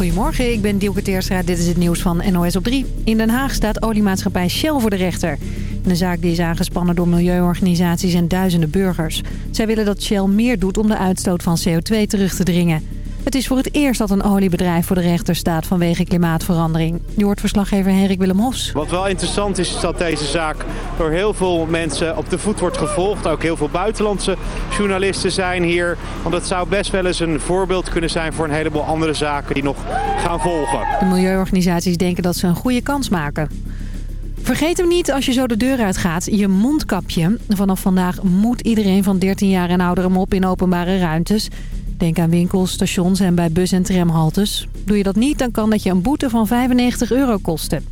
Goedemorgen, ik ben Dielke Teerstra. Dit is het nieuws van NOS op 3. In Den Haag staat oliemaatschappij Shell voor de rechter. De zaak die is aangespannen door milieuorganisaties en duizenden burgers. Zij willen dat Shell meer doet om de uitstoot van CO2 terug te dringen. Het is voor het eerst dat een oliebedrijf voor de rechter staat vanwege klimaatverandering. Je hoort verslaggever Henrik Willem Hofs. Wat wel interessant is, is dat deze zaak door heel veel mensen op de voet wordt gevolgd. Ook heel veel buitenlandse journalisten zijn hier. Want het zou best wel eens een voorbeeld kunnen zijn voor een heleboel andere zaken die nog gaan volgen. De milieuorganisaties denken dat ze een goede kans maken. Vergeet hem niet als je zo de deur uitgaat, je mondkapje. Vanaf vandaag moet iedereen van 13 jaar en ouder hem op in openbare ruimtes. Denk aan winkels, stations en bij bus- en tramhaltes. Doe je dat niet, dan kan dat je een boete van 95 euro kosten.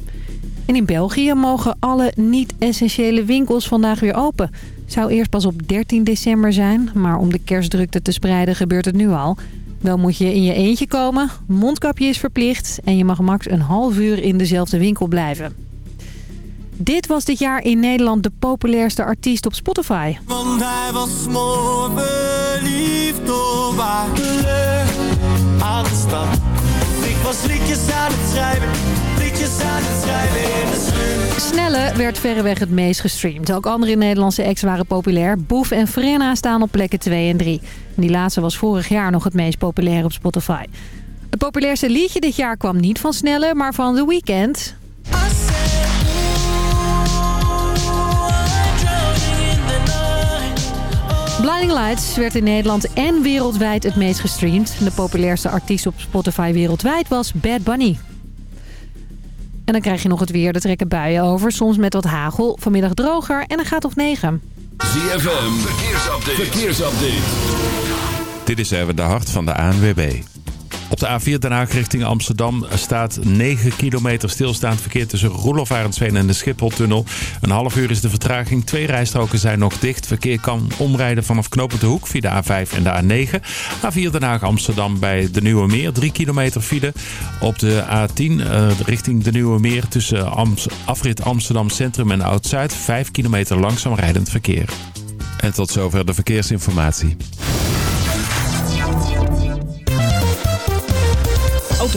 En in België mogen alle niet-essentiële winkels vandaag weer open. Zou eerst pas op 13 december zijn, maar om de kerstdrukte te spreiden gebeurt het nu al. Wel moet je in je eentje komen, mondkapje is verplicht... en je mag max een half uur in dezelfde winkel blijven. Dit was dit jaar in Nederland de populairste artiest op Spotify. Want hij was mooi verliefd op haar aan de stad. Ik was liedjes aan het schrijven, liedjes aan het schrijven in de slum. Snelle werd verreweg het meest gestreamd. Ook andere Nederlandse acts waren populair. Boef en Frenna staan op plekken 2 en 3. Die laatste was vorig jaar nog het meest populair op Spotify. Het populairste liedje dit jaar kwam niet van Snelle, maar van The Weeknd. Blinding Lights werd in Nederland en wereldwijd het meest gestreamd. De populairste artiest op Spotify wereldwijd was Bad Bunny. En dan krijg je nog het weer. Er trekken buien over, soms met wat hagel. Vanmiddag droger en een gaat of 9. ZFM, verkeersupdate. verkeersupdate. Dit is even de hart van de ANWB. Op de A4 Den Haag richting Amsterdam staat 9 kilometer stilstaand verkeer tussen Roelof Arendsveen en de Schipholtunnel. Een half uur is de vertraging. Twee rijstroken zijn nog dicht. Verkeer kan omrijden vanaf Knopend de Hoek via de A5 en de A9. A4 Den Haag Amsterdam bij de Nieuwe Meer. 3 kilometer file. Op de A10 eh, richting de Nieuwe Meer tussen afrit Amsterdam Centrum en Oud-Zuid. 5 kilometer langzaam rijdend verkeer. En tot zover de verkeersinformatie.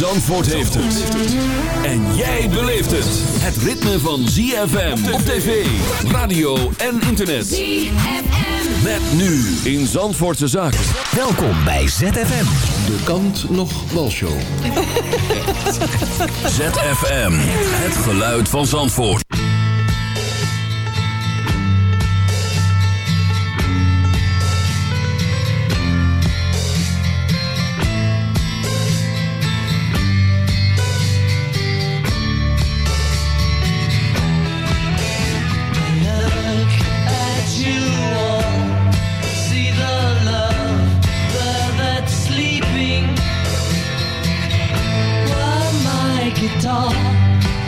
Zandvoort heeft het. En jij beleeft het. Het ritme van ZFM op tv, radio en internet. ZFM. Met nu in Zandvoortse Zaken. Welkom bij ZFM. De kant nog wel show. ZFM. Het geluid van Zandvoort.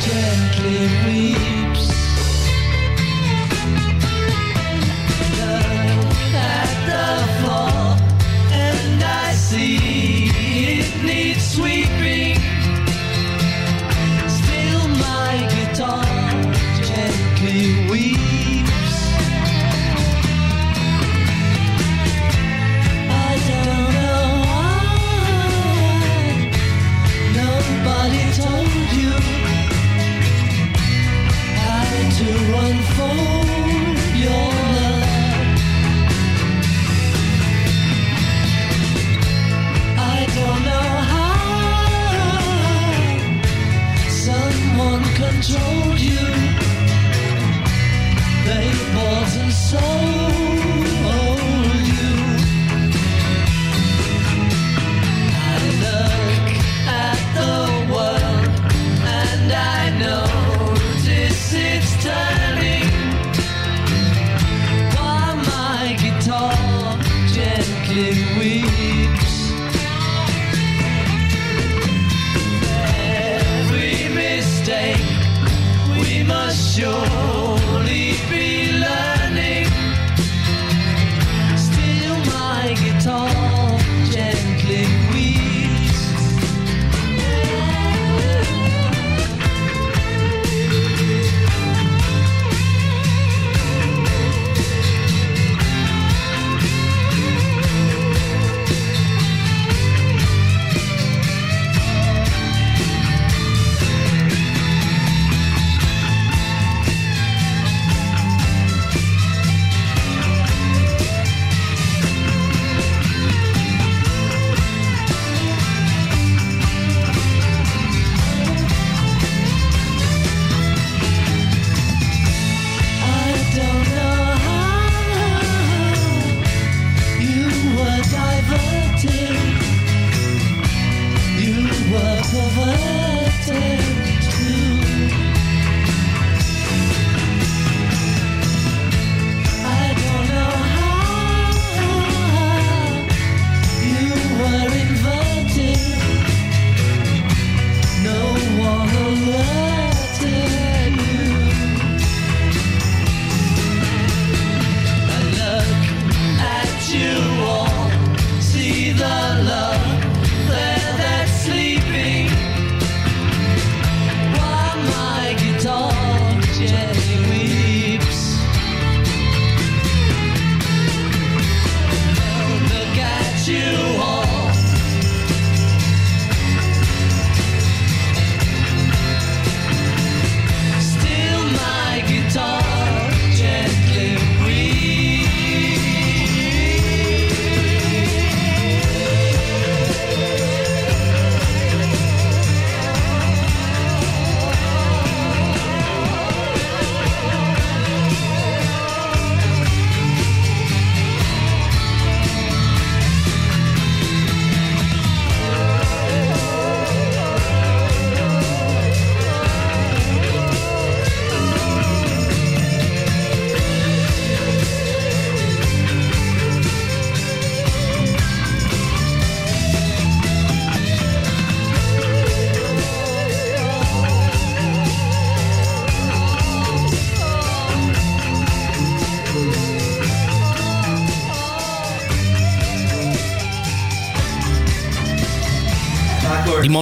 gently breathe.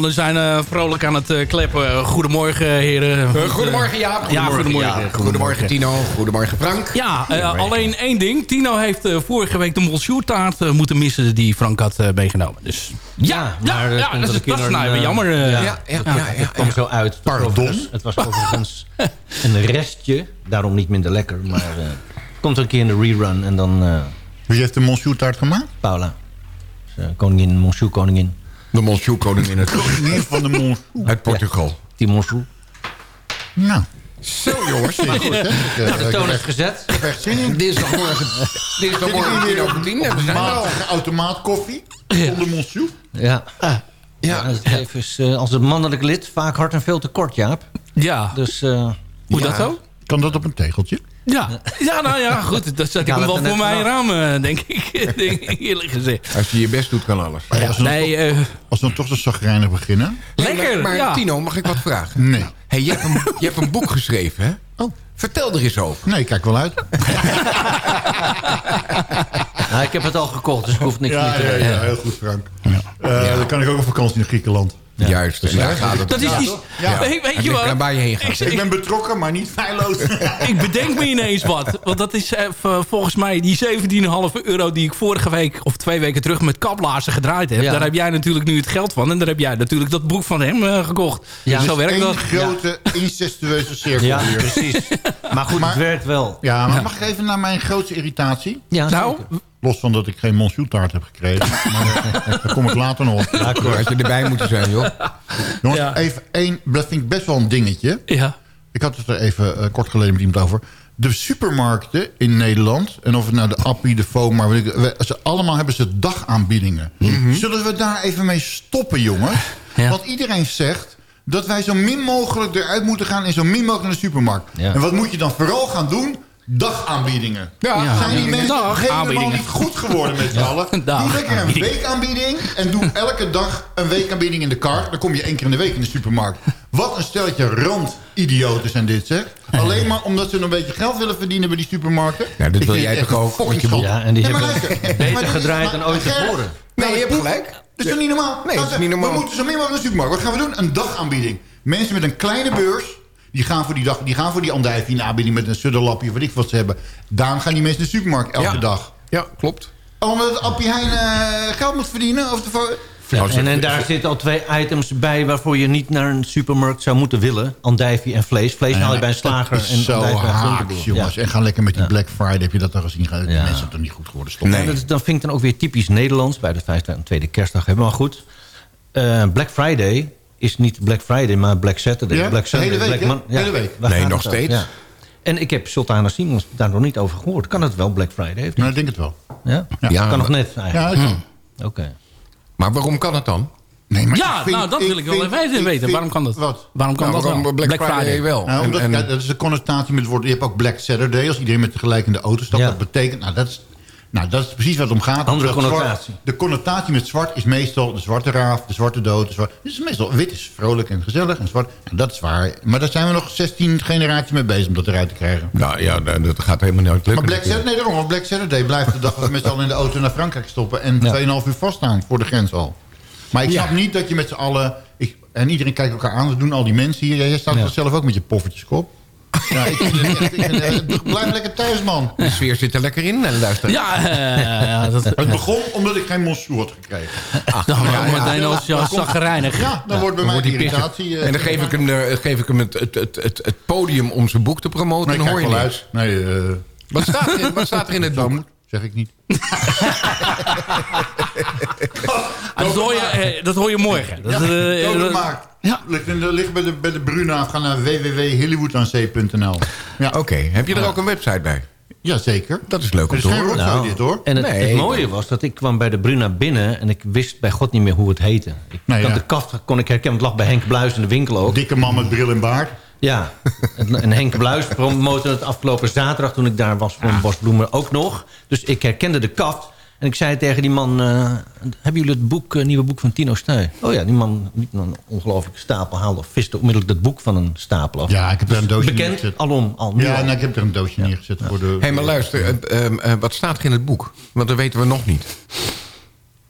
Mannen zijn eh, vrolijk aan het eh, kleppen. Goedemorgen, heren. Eh, goedemorgen Jaap. Ja, goedemorgen. Jaap. Goedemorgen Tino. Goedemorgen Frank. Ja, eh, alleen één ding. Tino heeft eh, vorige week de Monsiourtaart eh, moeten missen die Frank had eh, meegenomen. Dus ja, ja, maar, eh, ja, dat, is, een dat is nou even eh, jammer. eh. Ja, ja, ja. ja, Het kwam zo uit. Het was Pardon? Het was overigens een restje. Daarom niet minder lekker. Maar eh, het komt er een keer in de rerun. En dan eh, Wie heeft de Monsieur taart gemaakt? Paula. Dus, eh, koningin, Monsieur koningin. De Monsieur koningin uit, Koningin van de Monsieur. uit Portugal. Die Monsieur. Nou, Zo jongens. goed, hè? Ik, Nou, de toon is echt- gezet. ik heb echt zin in. Dinsdagmorgen, dinsdagmorgen tien over tien. En we zijn al. Matige automaat koffie. Zonder Monsieur. Ja. Ja, Ja, het leven is eh, als een mannelijk lid vaak hard en veel te kort, Jaap. Ja, Dus eh, hoe dat zo? Kan dat op een tegeltje? Ja. ja, nou ja, goed. Dat zet ik Ja, wel voor mijn vanaf. raam, eh, denk ik. denk ik, eerlijk gezegd. als je je best doet, kan alles. Ja, als, we Nee, eh, als we dan toch zo zagrijnig beginnen. lekker. Maar, ja. Tino, mag ik wat vragen? Nee. Hey, je, hebt een, je hebt een boek geschreven, hè? Oh. Vertel er eens over. Nee, ik kijk wel uit. nou, ik heb het al gekocht, dus ik hoef niks meer te ja, ja, heel goed, Frank. Eh, Dan kan ik ook op vakantie naar Griekenland. Juist, en daar gaat het Dat is niet... Ja. Weet, je wat? waar je heen gaat. Ik, Ik ik, ben betrokken, maar niet feilloos. ik bedenk me ineens wat. Want dat is eh, volgens mij die 17,5 euro die ik vorige week of twee weken terug met kaplaarzen gedraaid heb. Ja. Daar heb jij natuurlijk nu het geld van. En daar heb jij natuurlijk dat boek van hem eh, gekocht. Ja. Dus zo werkt Eén dat. grote incestueuze cirkel Ja, hier. precies. Maar goed, Maar- het werkt wel. Ja, maar mag ik even naar mijn grootste irritatie? Ja, Nou, zeker. Los van dat ik geen Monsieur taart heb gekregen. maar eh, daar kom ik later nog op. Had je erbij moeten zijn, joh. Jongens, Ja. even één, dat vind ik best wel een dingetje. ja. Ik had het er even eh, kort geleden met iemand over. De supermarkten in Nederland, en of het nou de Appie, de FOMA... weet ik- we- ze allemaal hebben ze dagaanbiedingen. Zullen we daar even mee stoppen, jongens? Ja. Want iedereen zegt dat wij zo min mogelijk eruit moeten gaan... en zo min mogelijk naar de supermarkt. Ja. En wat moet je dan vooral gaan doen? Dagaanbiedingen. Ja. Zijn die mensen helemaal Dagaanbiedingen. niet goed geworden met z'n allen? Doe lekker een weekaanbieding en doe elke dag een weekaanbieding in de kar. Dan kom je één keer in de week in de supermarkt. Wat een stelletje randidioten zijn dit, zeg. Alleen maar omdat ze een beetje geld willen verdienen bij die supermarkten. Nou, dat wil jij toch ook met je boek? Ja, en die Nee, hebben beter gedraaid dan ooit tevoren. Nee, je hebt gelijk. Dat is toch niet normaal? Nee, dat is niet normaal. We moeten zo min mogelijk naar de supermarkt. Wat gaan we doen? Een dagaanbieding. Mensen met een kleine beurs... Die gaan voor die, dag, die, gaan voor die andijvie in aanbieding met een sudderlapje... of weet ik wat ze hebben. Daarom gaan die mensen naar de supermarkt elke Ja. dag. Ja, klopt. Omdat het Appie Heijn eh, geld moet verdienen? Of de, Nou, En, en daar zitten al twee items bij waarvoor je niet naar een supermarkt zou moeten willen. Andijvie en vlees. Vlees haal je bij een slager Dat is en zo bij haaks, jongens. Ja. En ga lekker met die Black Friday. Heb je dat al gezien? Die Ja. mensen zijn toch niet goed geworden? Stop. Nee. Dat, is- dat vind ik dan ook weer typisch Nederlands... bij de vijfde en tweede kerstdag hebben. Maar goed, eh, Black Friday is niet Black Friday, maar Black Saturday. Ja, Black de Sunday, hele week, Black hele week. Nee, nog steeds. Ja. En ik heb Sultana Simons daar nog niet over gehoord. Kan het wel Black Friday? Heeft Nou, ik denk het wel. Ja? Ja, kan nog net Ja, eigenlijk. dat kan. Oké. Maar waarom kan het dan? Nee, maar Ja, ik vind- nou, dat wil ik wel vind- even weten. vind- Waarom kan dat? Wat? Waarom kan Nou, dat waarom? Black, Friday, wel? Nou, omdat, En- en- ja, dat is de connotatie met het woord. Je hebt ook Black Saturday. Als iedereen met tegelijk in de auto stapt. Ja. Dat betekent... Nou, dat is, nou, dat is precies wat het om gaat. Andere zwart- connotatie. de connotatie met zwart is meestal de zwarte raaf, de zwarte dood. De zwarte, dus meestal wit is vrolijk en gezellig. En zwart, nou, dat is waar. Maar daar zijn we nog 16 generaties mee bezig om dat eruit te krijgen. Nou ja, dat gaat helemaal nooit lukken. Maar Black Saturday, nee, daarom, Black Saturday blijft de dag dat we met z'n allen in de auto naar Frankrijk stoppen... en 2,5 uur vaststaan voor de grens al. Maar ik Ja. snap niet dat je met z'n allen... Ik, en iedereen kijkt elkaar aan, dat doen al die mensen hier. Jij staat Ja. zelf ook met je poffertjeskop. Ja, ik vind het echt, ik vind het- blijf lekker thuis, man. De sfeer zit er lekker in, en luister. Ja, eh, ja, dat... Het begon omdat ik geen monsieur had gekregen. Dan ja, ja. meteen als ja, zagrijnig. Ja, dan wordt bij mij pissig. irritatie... eh, En dan geef ik hem, de, geef ik hem het, het, het, het, het podium om zijn boek te promoten. Nee, en hoor je uit. Nee, eh, Wat staat, er in, wat staat er in het boek? zeg ik niet. Ah, dat, hoor je, eh, dat hoor je morgen. Dat, Ja, Ja. Ligt, in de, ligt bij de, bij de Bruna. Ga naar www.hollywoodanzee.nl. Ja. Oké, heb je er ook een website bij? Jazeker. Dat is leuk om te horen. dit, hoor. En het, Nee. het mooie was dat ik kwam bij de Bruna binnen... en ik wist bij God niet meer hoe het heette. Ik Nee, ja. de kaft kon ik herkennen. Het lag bij Henk Bluis in de winkel ook. Dikke man met bril en baard. Ja, en en Henk Bluis promote het afgelopen zaterdag... toen ik daar was voor een bos bloemen ook nog. Dus ik herkende de kaft. En ik zei tegen die man... eh, hebben jullie het boek, eh, nieuwe boek van Tino Stuy? Oh ja, die man liet een ongelooflijke stapel halen... of viste onmiddellijk dat boek van een stapel af. Ja, ik heb er een doosje Bekend, neergezet. alom, al Ja, al. nou, ik heb er een doosje neergezet voor de... Hé, maar luister, eh, ehm, eh, wat staat er in het boek? Want dat weten we nog niet.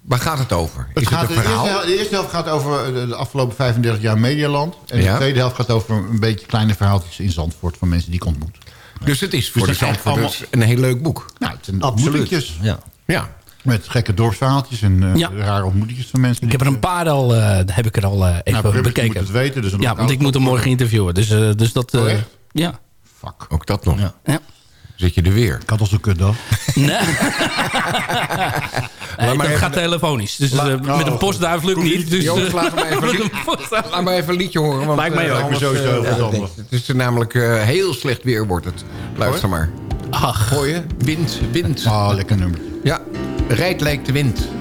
Waar gaat het over? Het Is gaat, het een de, eerste, verhaal? de eerste helft gaat over de, afgelopen 35 jaar Medialand. En Ja. de tweede helft gaat over een beetje kleine verhaaltjes in Zandvoort... van mensen die ik ontmoet. Dus het is voor Dus de Zandvoorters een heel leuk boek. Nou, het zijn Absoluut. Ja. Ja. Met gekke dorpsverhaaltjes en eh, Ja. rare ontmoetingjes van mensen. Ik heb er een paar al, eh, heb ik er al eh, even Nou, bekeken. moet het weten. Dus ja, want ik moet hem morgen interviewen. Dus, dus dat... eh, Oh, ja. Fuck. Ook dat nog. Ja. ja. Zit je er weer. Ik had al zo'n kutdag. Nee. Nee, maar dat gaat de- telefonisch. Dus La- met een postduif lukt niet. Dus, Jongens, laat me even, li- een postduif- laat me even een liedje horen. Want, Lijkt mij ook. sowieso heel ja. Het is er namelijk eh, heel slecht weer wordt het. Luister maar. Ach, Gooien. Wind, wind. Ah, lekker nummer. Ja. Rijdt lijkt de wind.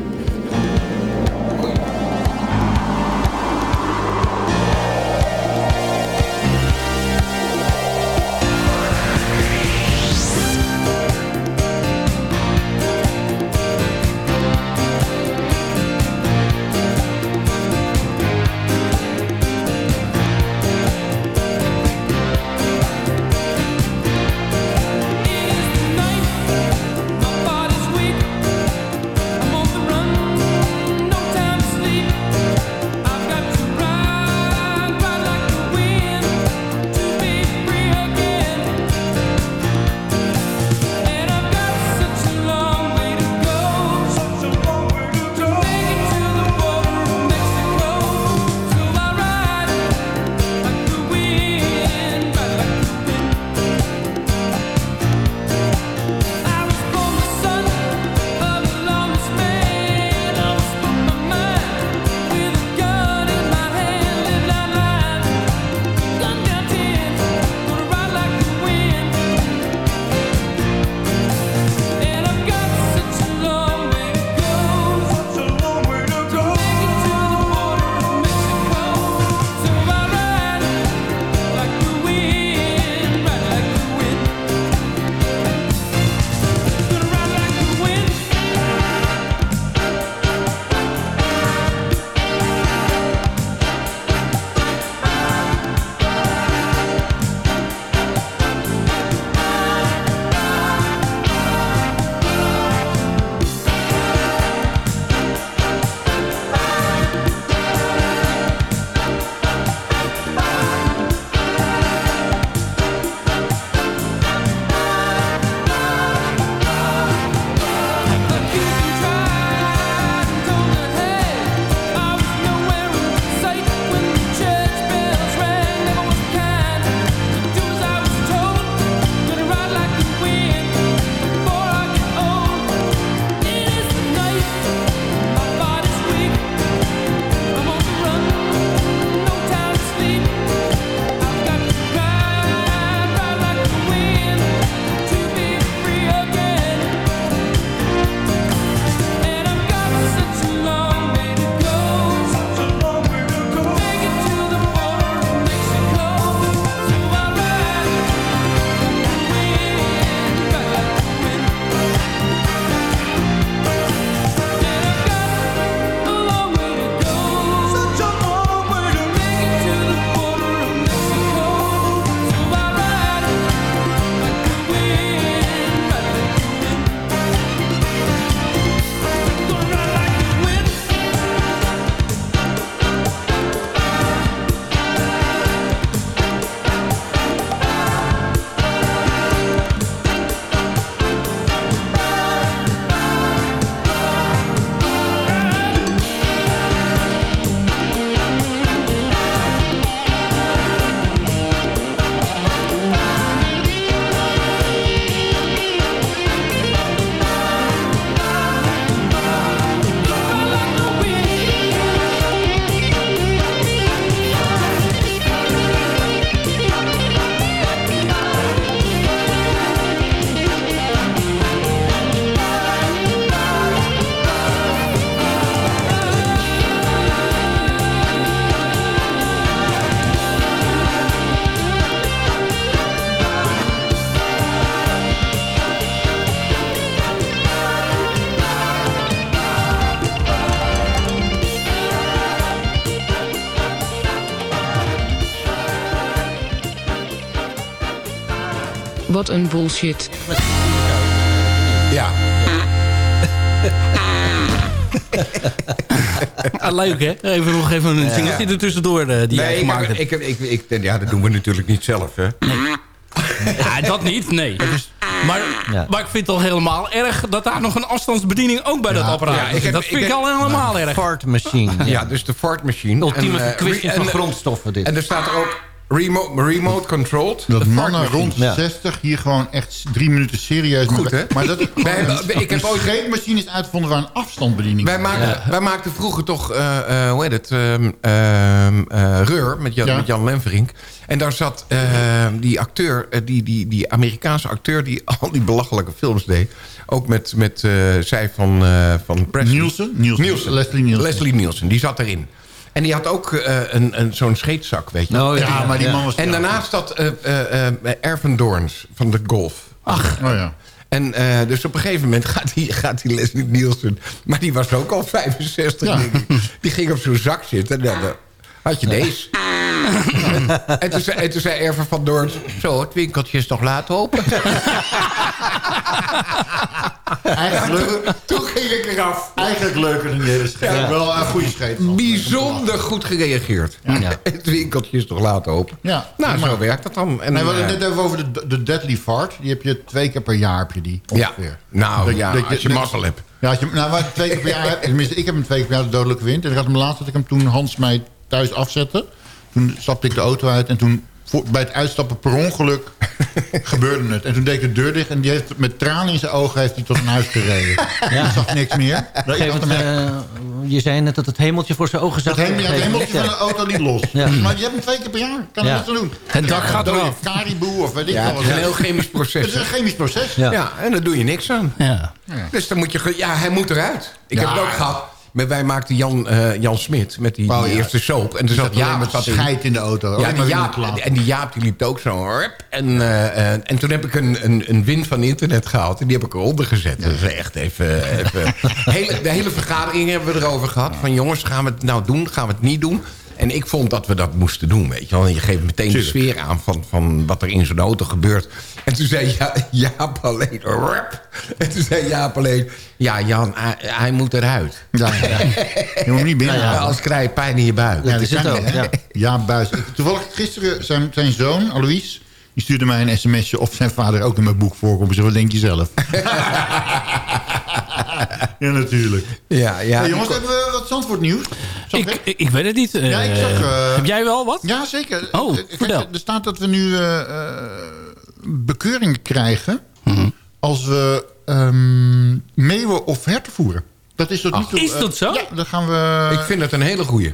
Bullshit. Ja. Ah, leuk, hè? Even nog even een singeltje er tussendoor eh, die Nee, gemaakt heb- hebt. ik, ik, ik, ja, dat doen we natuurlijk niet zelf, hè. Ja, dat niet, nee. Maar, Ja. maar ik vind het al helemaal erg dat daar nog een afstandsbediening ook bij dat apparaat ja, ik is. heb- Dat vind ik al helemaal erg. Fart machine. Ja, dus de Ford machine. Ultieme eh, verkwisting re- van en- grondstoffen dit. En er staat er ook remote, remote controlled. Dat De mannen rond machine. Ja. 60 hier gewoon echt drie minuten serieus... Goed, hè? Maar dat is Wij hebben- een, ik heb ooit- is uitgevonden waar een afstandsbediening Wij maakten, wij maakten vroeger toch, eh, eh, hoe heet het, ehm, ehm, eh, Reur met Jan, Ja. met Jan Lemverink. En daar zat ehm, die acteur, die, die, die Amerikaanse acteur... die al die belachelijke films deed. Ook met, met eh, zij van, eh van Presley. Nielsen? Nielsen. Nielsen. Leslie Nielsen. Leslie Nielsen, die zat erin. En die had ook eh, een, een, zo'n scheetzak, weet je. Oh, Ja, maar die man was... En daarnaast dat eh eh eh, van de Golf. Ach. Oh ja. En eh, dus op een gegeven moment gaat die, gaat die Leslie Nielsen... maar die was ook al 65, Ja. denk ik. Die ging op zo'n zak zitten en dan had je deze. en, toen zei, en toen zei Erven van Doorns... zo, het winkeltje is nog laat open. Eigenlijk, leuk, toen ging ik eraf. eigenlijk leuker dan die hele scheet. Ja. Wel een goede scheet. van. Bijzonder goed gereageerd. Het winkeltje is nog laat open. Ja. Nou, Maar- zo werkt dat dan. En, Nee, we hadden eh, het net even over de, de Deadly Fart. Die heb je twee keer per jaar, heb je die ja, ongeveer. nou Dat- ja, dat als je mazzel hebt. Ja, als je, nou, twee keer per jaar heb, tenminste, ik heb hem twee keer per jaar de dodelijke wind. En ik had hem laatst dat ik hem toen Hans mij thuis afzette. Toen stapte ik de auto uit en toen voor- bij het uitstappen per ongeluk gebeurde het. En toen deed ik de deur dicht en die heeft met tranen in zijn ogen heeft hij tot een huis gereden. Ja. Ik zag niks meer. Geef het, eh, je zei net dat het hemeltje voor zijn ogen zat. het het hemeltje van de auto niet los. Ja. Maar je hebt hem twee keer per jaar. Kan er Ja. aan doen. Het dak gaat eraf. Kariboe of weet ik Ja, wel het wat. is een heel chemisch Het proces. is een chemisch proces. Ja. Ja, en daar doe je niks aan. Ja. Dus dan moet je... Ja, hij moet eruit. Ik Ja. heb het ook gehad. Maar wij maakten Jan, eh, Jan Smit met die, Oh, die ja. eerste soap. En toen Er zat Jaap met zat in. scheid in de auto. Ja, Alleen die maar Jaap, en die Jaap die liep ook zo. En, eh, en toen heb ik een, een, een win van internet gehaald. En die heb ik eronder gezet. Dat is echt even... even hele, de hele vergadering hebben we erover gehad. Van jongens, gaan we het nou doen? Gaan we het niet doen? En ik vond dat we dat moesten doen, weet je wel. En je geeft meteen de sfeer aan van, van wat er in zo'n auto gebeurt. En toen zei ja, Jaap alleen... rup. En toen zei Jaap alleen... Ja, Jan, hij, hij moet eruit. Ja, ja. Je moet hem niet binnen. Ja, Als krijg je pijn in je buik. Ja, Dat is het kan ook, ja. Buis. Toevallig gisteren, zijn, zijn zoon, Alois... die stuurde mij een sms'je of zijn vader ook in mijn boek voorkomt. Ik zeg, wat denk je zelf? ja, natuurlijk. Ja, ja. Hey, jongens, hebben we wat Zandvoort nieuws? Zag Ik, ik, ik weet het niet. Ja, ik zag, eh, heb jij wel wat? Ja, zeker. Oh, Kijk, vertel. Er staat dat we nu eh eh, bekeuringen krijgen... Mhm. als we ehm meeuwen of herten voeren. Dat is tot nu toe... is eh, dat zo? Ja, dan gaan we... Ik vind het een hele goeie.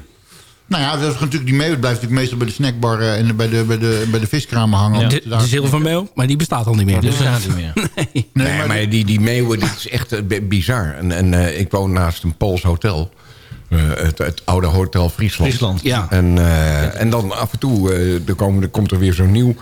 Nou ja, dat is natuurlijk, die meeuwen blijft natuurlijk meestal bij de snackbar... eh, en bij de, bij de, bij de viskramen hangen. De, je daar- de zilvermeel, maar die bestaat al niet meer. Dus, staat niet meer. Nee, Nee, maar maar, die, die meeuwen, dit is echt eh, bizar. En, en eh, ik woon naast een Pools hotel. Eh, het, het oude Hotel Friesland. Friesland. ja. En, eh, en dan af en toe eh, er komen, er komt er weer zo'n nieuw...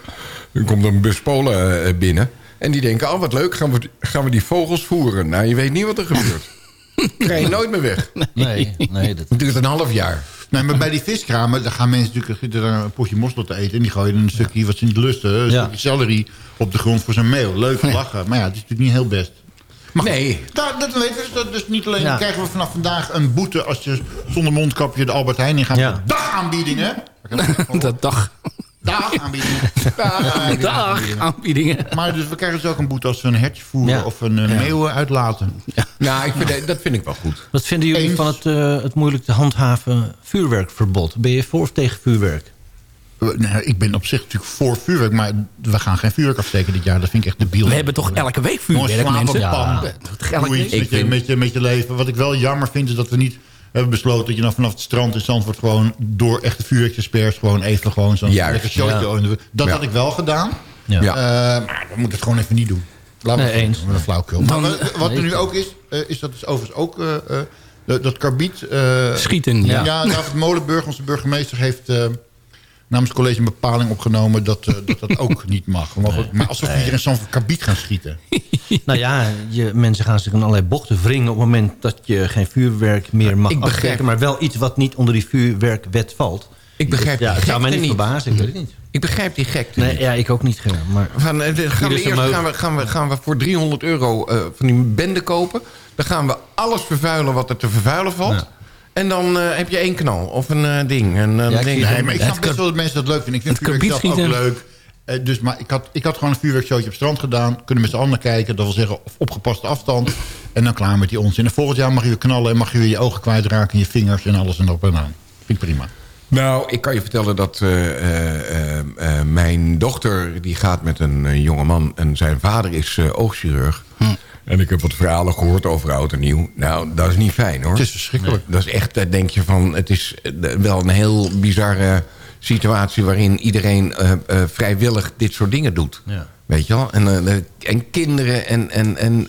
Er komt een bus Polen binnen. En die denken, oh wat leuk, gaan we, gaan we die vogels voeren. Nou, je weet niet wat er gebeurt. Krijg je nooit meer weg. Nee, nee dat, Het duurt een half jaar. Nee, maar bij die viskramen, daar gaan mensen natuurlijk zitten daar een potje mostel te eten. En die gooien een stukje wat ze niet lusten. Een stukje celery op de grond voor zijn meel. Leuk lachen. Maar ja, het is natuurlijk niet heel best. Maar goed, Nee. daar, dat weten we. Dus, dus niet alleen Ja. krijgen we vanaf vandaag een boete als je zonder mondkapje de Albert Heijn in gaat. Ja. Dagaanbiedingen. dat dag, Dagaanbiedingen. Dagaanbiedingen. dag aanbiedingen. Maar dus we krijgen dus ook een boete als we een hertje voeren Ja. of een, een meeuw uitlaten. Nou, ik vind, dat vind ik wel goed. wat vinden jullie Eens. van het, eh, het moeilijk te handhaven vuurwerkverbod? Ben je voor of tegen vuurwerk? Eh, Nou, ik ben op zich natuurlijk voor vuurwerk, maar we gaan geen vuurwerk afsteken dit jaar. Dat vind ik echt debiel. We hebben toch elke week vuurwerk, slaap mensen? Ja, toch elke Doe iets week? met je, met, je, met je leven. Wat ik wel jammer vind is dat we niet hebben besloten... dat je dan vanaf het strand in Zandvoort gewoon door echte vuurwerkjespers... gewoon even gewoon zo'n Juist, lekker showtje... ja. Dat Ja. had ik wel gedaan. Ja. Ja. Eh, maar we moeten het gewoon even niet doen. Laten we Nee, het eens. Met een flauwkul. Maar Dan- wat- er nu ook is... eh, is dat is overigens ook... eh, eh, dat- dat karbiet... eh, Schieten, ja. ja, David Molenburg, onze burgemeester, heeft eh, namens het college een bepaling opgenomen dat eh, dat, dat ook niet mag. Ook- maar alsof we hier in Zandvoort karbiet gaan schieten. Nou ja, je, mensen gaan zich in allerlei bochten wringen... op het moment dat je geen vuurwerk meer mag Ik begrijp- afsteken... maar wel iets wat niet onder die vuurwerkwet valt. Ik begrijp Ja, die het zou mij gekte niet niet. verbazen, ik weet het niet. Ik begrijp die gekte Nee, niet. ja, ik ook niet. Maar Van, eh, de- gaan, we er eerst, gaan, we, gaan, we, gaan we voor 300 euro eh, van die bende kopen? Dan gaan we alles vervuilen wat er te vervuilen valt. En dan eh, heb je één knal of een eh, ding. En, eh, Ja, ik, ding. nee, maar ik snap best wel dat mensen dat leuk vinden. Ik vind het vuurwerk zelf ook leuk. Eh, dus, maar ik had, ik had gewoon een vuurwerkshowtje op het strand gedaan. Kunnen met z'n allen kijken. Dat wil zeggen op opgepaste afstand. En dan klaar met die onzin. En volgend jaar mag je weer knallen. En mag je weer je ogen kwijtraken. En je vingers en alles en op en aan. Vind ik prima. Nou, ik kan je vertellen dat eh, eh, eh, eh, mijn dochter... die gaat met een uh, jonge man en zijn vader is oogchirurg. En ik heb wat verhalen gehoord over oud en nieuw. Nou, dat is niet fijn, hoor. Het is verschrikkelijk. Dat is echt, eh, denk je van... het is eh, wel een heel bizarre situatie... waarin iedereen eh, vrijwillig dit soort dingen doet. Ja. Weet je wel? En, en kinderen en, en, en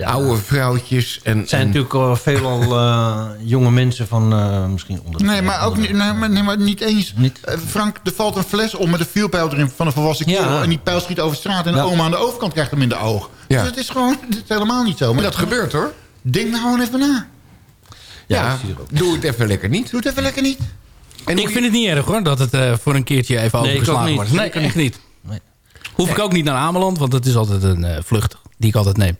eh, oude vrouwtjes. En, Het zijn en- natuurlijk al veelal eh, jonge mensen van eh, misschien onder de Nee, maar ook niet, nee, maar, nee, maar niet eens. Niet? Eh, Frank, er valt een fles om met een vuurpijl erin van een volwassen kerel. Ja. En die pijl schiet over straat. En de oma aan de overkant krijgt hem in de oog. Ja. Dus het is gewoon het is helemaal niet zo. Maar dat gebeurt, hoor. Denk nou gewoon even na. Ja, ik doe het even lekker niet. Doe het even lekker niet. En Ik vind het niet erg hoor, dat het eh, voor een keertje even Nee, ik overgeslagen wordt. Nee, Zeker echt niet. Nee. Hoef ik ook niet naar Ameland, want het is altijd een eh, vlucht die ik altijd neem.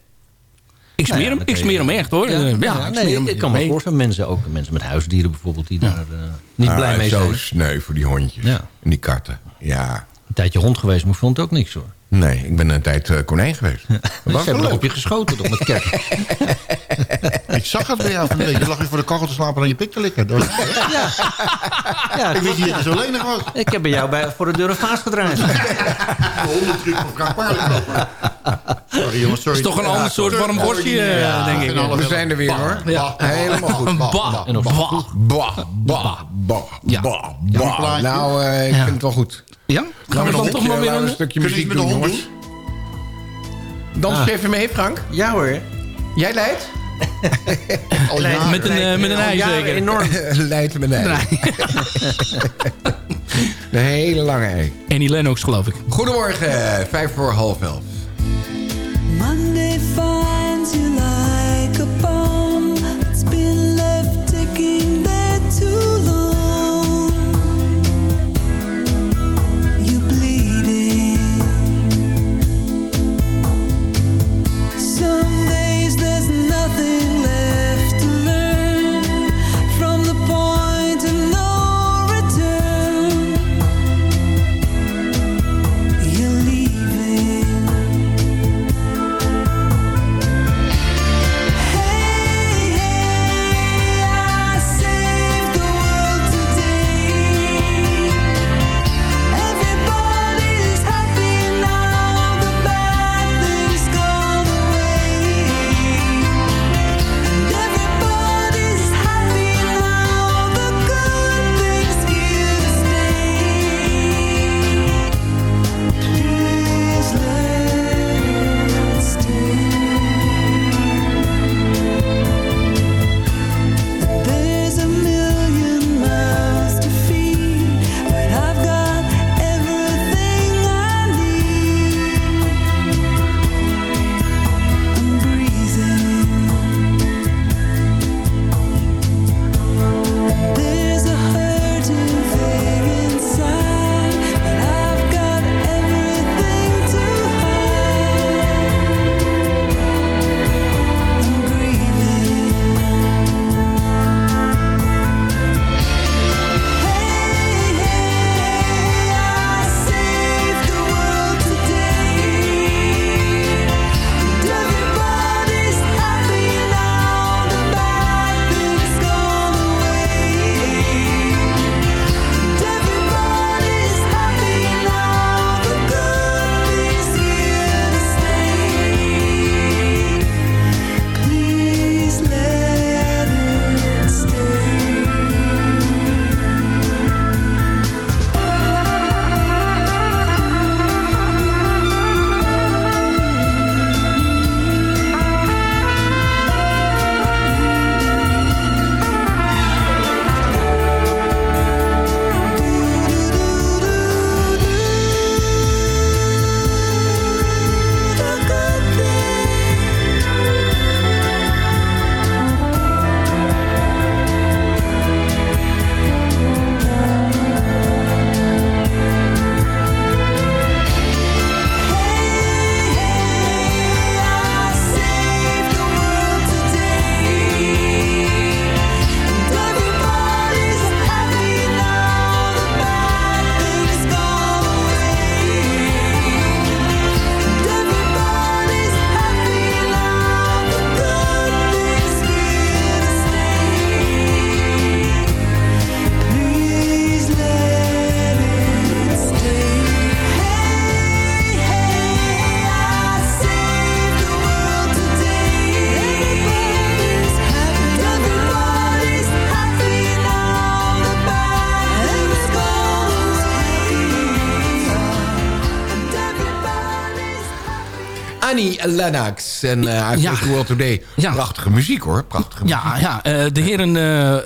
Ik smeer, Nou ja, hem, ik smeer je- hem echt hoor. Ja, ja, ik nee, ik kan me mee. voorstellen. Mensen, ook mensen met huisdieren bijvoorbeeld... die daar eh, niet blij Ah, mee zo zijn. sneu voor die hondjes. Ja. En die katten. Ja. Een tijdje hond geweest, maar ik vond het ook niks hoor. Nee, ik ben een tijd eh, konijn geweest. Dat Ze hebben op je geschoten toch met kerk. Ik zag het bij jou van de week. Je lag je voor de kachel te slapen en je pik te likken. Dat was- ja, ja ik wist niet dat je zo lenig was. ik heb bij jou bij, voor de deur een vaas gedraaid. Van Frank Paardenkoper. Sorry jongens, sorry. is toch een ander soort warm worstje, eh, denk ik. We zijn er weer hoor. Ja. Helemaal goed. Bah, Bah. En op Bah. Bah. Nou, eh, ik Ja. vind het wel goed. Ja? Gaan we dan toch maar weer een een... stukje muziek iets met de doen, hond jongens? Dans je even mee, Frank? Ja hoor. Jij leidt? Al jaren. Met een, eh, met een ei Ja, zeker. enorm. leidt met een ei. Een hele lange ei. Annie Lennox geloof ik. Goedemorgen, vijf voor half elf. Monday finds Annie Lennox. En uh, Ja. World Today. Prachtige muziek hoor. Prachtige Ja, muziek. ja eh, de heren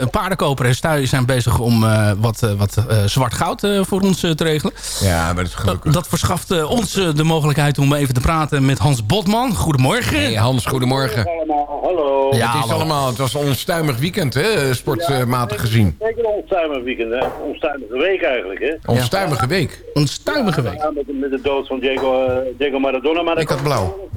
eh Paardenkoper en Stuy zijn bezig om eh, wat, eh, wat eh, zwart goud eh, voor ons te regelen. Ja, maar dat is gelukkig. Dat verschaft ons de mogelijkheid om even te praten met Hans Botman. Goedemorgen. Hey Hans, goedemorgen. Hallo. Ja, het, is allemaal, het was een onstuimig weekend, hè, sportmatig gezien. Zeker een onstuimig weekend, hè? Onstuimige week eigenlijk, hè? Onstuimige week. Onstuimige week. Ja, met, de- met de dood van Diego, eh, Diego Maradona. Maar Ik had blauw.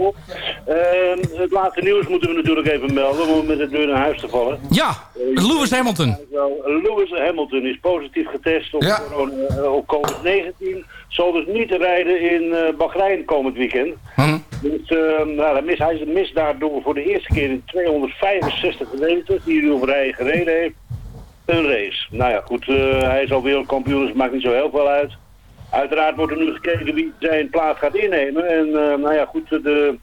Ehm, het laatste nieuws moeten we natuurlijk even melden om met de deur naar huis te vallen. Ja, Lewis Hamilton. Lewis Hamilton is positief getest op, Ja. corona- eh, op COVID-19. Zal dus niet rijden in eh Bahrein komend weekend. Hm. Dus eh, nou, hij mist, hij mist daardoor voor de eerste keer in 265 races die hij op rij gereden heeft, een race. Nou ja, goed, eh, hij is al wereldkampioen, dus het maakt niet zo heel veel uit. Uiteraard wordt er nu gekeken wie zijn plaats gaat innemen. En nou ja, goed, de,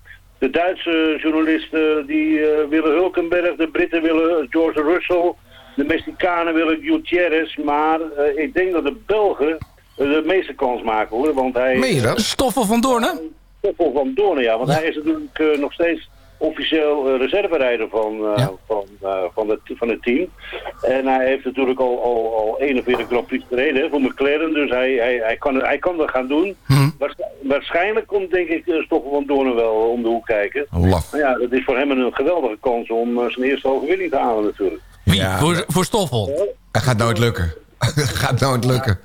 de Duitse journalisten die eh, willen Hulkenberg, de Britten willen George Russell, de Mexicanen willen Gutierrez. Maar eh, ik denk dat de Belgen de meeste kans maken hoor. Want hij, Meen je dat? Stoffel van Doornen? Stoffel van Doornen, ja. Want hij is natuurlijk eh, nog steeds officieel eh, reserverijder van, eh, van, eh, van, het, van het team. En hij heeft natuurlijk al, al, al 41 Grand Prix gereden voor McLaren. Dus hij, hij, hij, kan, hij kan dat gaan doen. Waarsch- waarschijnlijk komt denk ik Stoffel van Doornen wel om de hoek kijken. Laf. Maar ja, dat is voor hem een geweldige kans om zijn eerste overwinning te halen natuurlijk. Wie? Ja. Voor, voor Stoffel. Dat gaat nooit lukken. Dat gaat nooit lukken.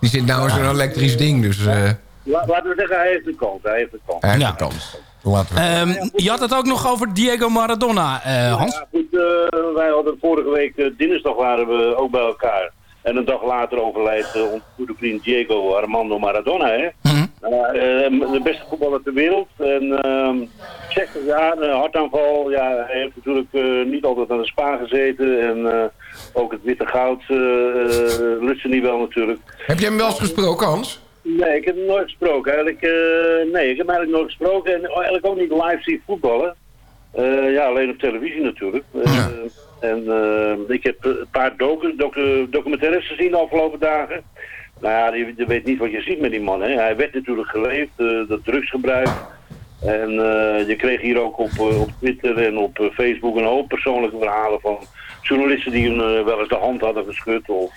Die zit nou in zo'n elektrisch ding, dus eh, La- laten we zeggen, hij heeft de kans. Hij heeft de kans. hij heeft kans. Laten we... Ehm, je had het ook nog over Diego Maradona, eh, Hans. Ja, goed, eh, wij hadden vorige week, eh, dinsdag waren we ook bij elkaar. En een dag later overlijdt onze goede vriend Diego Armando Maradona. Hè? Mhm. Eh, de beste voetballer ter wereld. En ehm 60 jaar, een hartaanval. Ja, hij heeft natuurlijk eh, niet altijd aan de spa gezeten. En eh, ook het witte goud uh, lust niet wel natuurlijk. Heb jij hem wel eens gesproken, Hans? Nee, ik heb hem nooit gesproken. Eigenlijk, eh, nee, ik heb hem eigenlijk nooit gesproken. En eigenlijk ook niet live zien voetballen. Eh, ja, alleen op televisie natuurlijk. Eh, en ik heb een paar docu docu documentaires gezien de afgelopen dagen. Nou ja, je, je weet niet wat je ziet met die man. Hè. Hij werd natuurlijk geleefd, dat drugsgebruik. En je kreeg hier ook op, op Twitter en op Facebook een hoop persoonlijke verhalen van journalisten die hem eh, wel eens de hand hadden geschud. Of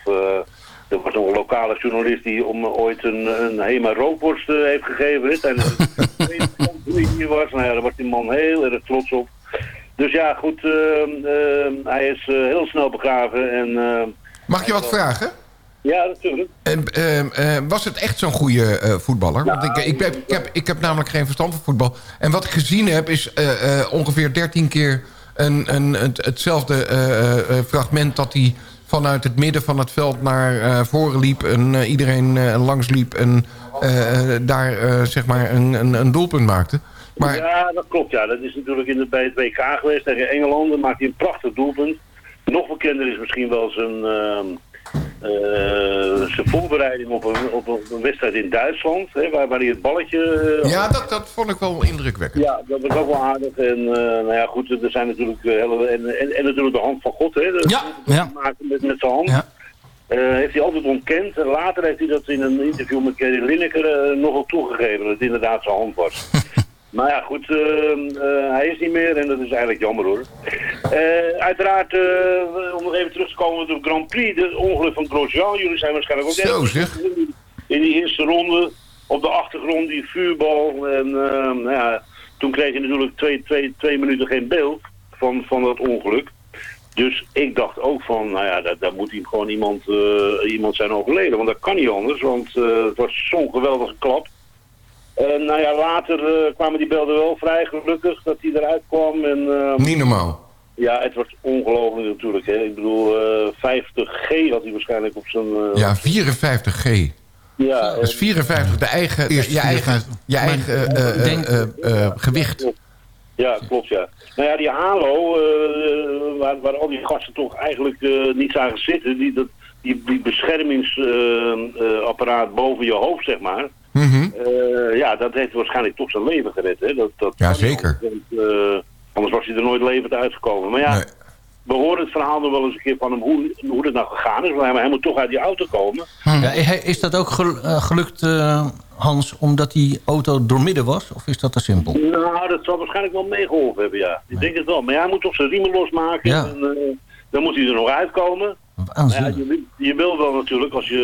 er was nog een lokale journalist die om ooit een, een Hema rookworst eh, heeft gegeven. tweede kamp toen hij hier was. Nou ja, daar was die man heel erg trots op. Dus ja, goed, eh, eh, hij is eh, heel snel begraven. En, eh, Mag je wat vragen? ja, natuurlijk. En, ehm, eh, was het echt zo'n goede eh, voetballer? Want ik, ik, heb, ik, heb, ik heb namelijk geen verstand van voetbal. En wat ik gezien heb is eh, eh, ongeveer 13 keer een, een, het, hetzelfde eh, eh, fragment... dat hij vanuit het midden van het veld naar eh, voren liep... en eh, iedereen eh, langs liep en daar zeg maar een, een, een doelpunt maakte. Maar Ja, dat klopt. Ja. Dat is natuurlijk in de, bij het WK geweest tegen Engeland. Dan maakt hij een prachtig doelpunt. Nog bekender is misschien wel zijn, ehm, eh, zijn voorbereiding op een, op een, wedstrijd in Duitsland. Hè, waar, waar hij het balletje... eh, ja, dat, dat vond ik wel indrukwekkend. Ja, dat was ook wel aardig. En uh, nou ja, goed, er zijn natuurlijk uh, hele... En, en, en, natuurlijk de hand van God, hè. Dat ja, ja. Maken met, met zijn hand. Ja. Uh, heeft hij altijd ontkend. En later heeft hij dat in een interview met Kerry Lineker uh, nogal toegegeven. Dat het inderdaad zijn hand was. maar ja, goed. Uh, hij is niet meer en dat is eigenlijk jammer hoor. uiteraard, om nog even terug te komen op de Grand Prix. De ongeluk van Grosjean. Jullie zijn waarschijnlijk ook... Zo zeg. In die eerste ronde op de achtergrond die vuurbal. En nou ja, toen kreeg je natuurlijk twee, twee, twee minuten geen beeld van, van dat ongeluk. Dus ik dacht ook van, nou ja, daar, daar moet gewoon iemand, iemand zijn overleden. Want dat kan niet anders, want het was zo'n geweldige klap. En nou ja, later uh, kwamen die beelden wel vrij gelukkig dat hij eruit kwam. En, niet normaal. Ja, het was ongelooflijk natuurlijk. Hè. Ik bedoel, 50G had hij waarschijnlijk op zijn... ja, 54G. Ja, dat is 54, de eigen, je eigen, je eigen denk, gewicht. Ja, klopt ja. Nou ja, die halo, uh, waar, waar al die gasten toch eigenlijk uh, niet zagen zitten, die, dat, die, die beschermingsapparaat uh, boven je hoofd, zeg maar. -hmm. ja, dat heeft waarschijnlijk toch zijn leven gered. Hè? Dat, dat ja, zeker. Want, anders was hij er nooit levend uitgekomen. Maar ja, nee. we horen het verhaal nog wel eens een keer van hem hoe, hoe het nou gegaan is. Maar hij moet toch uit die auto komen. Hm. Ja, is dat ook gelukt Hans, omdat die auto doormidden was? Of is dat te simpel? Nou, dat zal waarschijnlijk wel meegeholpen hebben, ja. Ik denk het wel. Maar hij moet toch zijn riemen losmaken. Ja. En, eh, dan moet hij er nog uitkomen. Maar ja, je, wil- je wil wel natuurlijk als je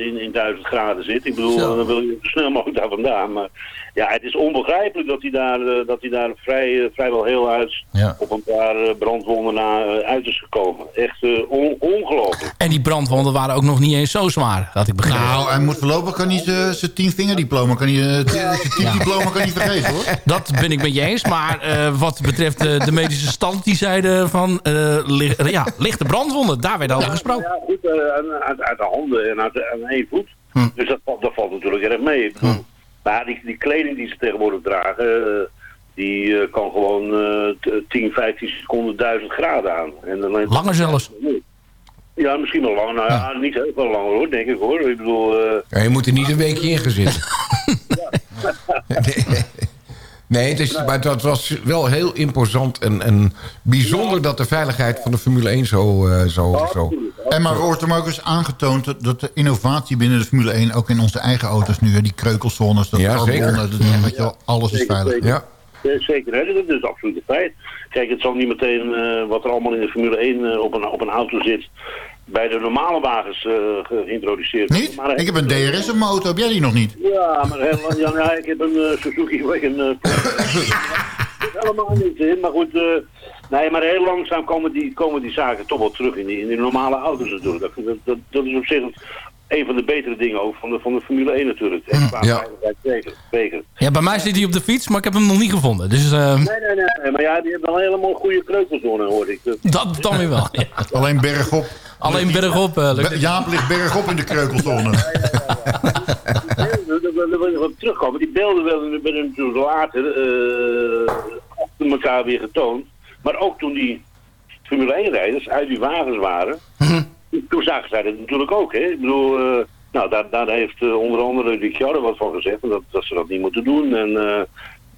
eh, in, in 1000 graden zit. Ik bedoel, Zo. dan wil je zo snel mogelijk daar vandaan. Maar ja, het is onbegrijpelijk dat hij daar, eh, dat hij daar vrij, eh, vrijwel heel uit Ja. op een paar brandwonden na eh, uit is gekomen. Echt on- ongelooflijk. En die brandwonden waren ook nog niet eens zo zwaar, had ik begrepen. Nou, hij moet voorlopig kan hij zijn zijn tien vingerdiploma kan hij, zijn tien diploma kan hij vergeten hoor. Dat ben ik met je eens. Maar eh, wat betreft de medische stand, die zeiden van... eh, li- ja, lichte brandwonden, daar werd over gesproken. Ja, goed, eh, uit, uit, uit de handen en uit, de- aan één voet. Dus dat, valt- dat valt natuurlijk erg mee. Bedoel, Maar die, die kleding die ze tegenwoordig dragen, eh, die eh, kan gewoon eh, t- 10, 15 seconden 1000 graden aan. En dan Langer zelfs. Ja, misschien wel langer. Nou ja, niet heel veel langer hoor, denk ik hoor. Ik bedoel, eh, Ja, je moet er niet een weekje in gaan zitten. nee, nee het is, maar dat was wel heel imposant en, en bijzonder dat de veiligheid van de Formule 1 zo... eh, zo, zo. En maar er wordt hem ook eens aangetoond dat- de innovatie binnen de Formule 1... ook in onze eigen auto's nu, die kreukelzones, dat Ja, zeker. dat, dat- weet je wel, alles is veilig. zeker. Ja. Ja, zeker, hè? dat is absoluut een feit. Kijk, het zal niet meteen eh, wat er allemaal in de Formule 1 eh, op, een, op een auto zit... bij de normale wagens eh, geïntroduceerd. Niet? Maar, Ik heb een DRS op mijn auto, heb jij die nog niet? Ja, maar helemaal, ja, ja, ik heb een eh, Suzuki Wagon. eh, helemaal niet in, maar goed... eh, nee, maar heel langzaam komen die, komen die zaken toch wel terug in die, in die normale auto's natuurlijk. Dat, dat, dat is op zich een van de betere dingen ook van de, van de Formule 1 natuurlijk. En qua Ja. veiligheid zeker, zeker. Ja, bij mij zit hij op de fiets, maar ik heb hem nog niet gevonden. Dus eh, Nee, nee, nee, nee, maar ja, die hebben wel helemaal goede kreukelzone, hoorde ik. Dat- dat dan weer wel. Ja. Alleen bergop. Alleen bergop. Be- het. Jaap ligt bergop in de kreukelzone. Daar wil ik op terugkomen. Die beelden werden werden natuurlijk later eh, achter elkaar weer getoond. Maar ook toen die Formule 1-rijders uit die wagens waren, toen zagen zij dat natuurlijk ook. Hè? Ik bedoel, eh, nou, daar, daar heeft eh, onder andere Ricciardo wat van gezegd, dat, dat ze dat niet moeten doen. En, eh,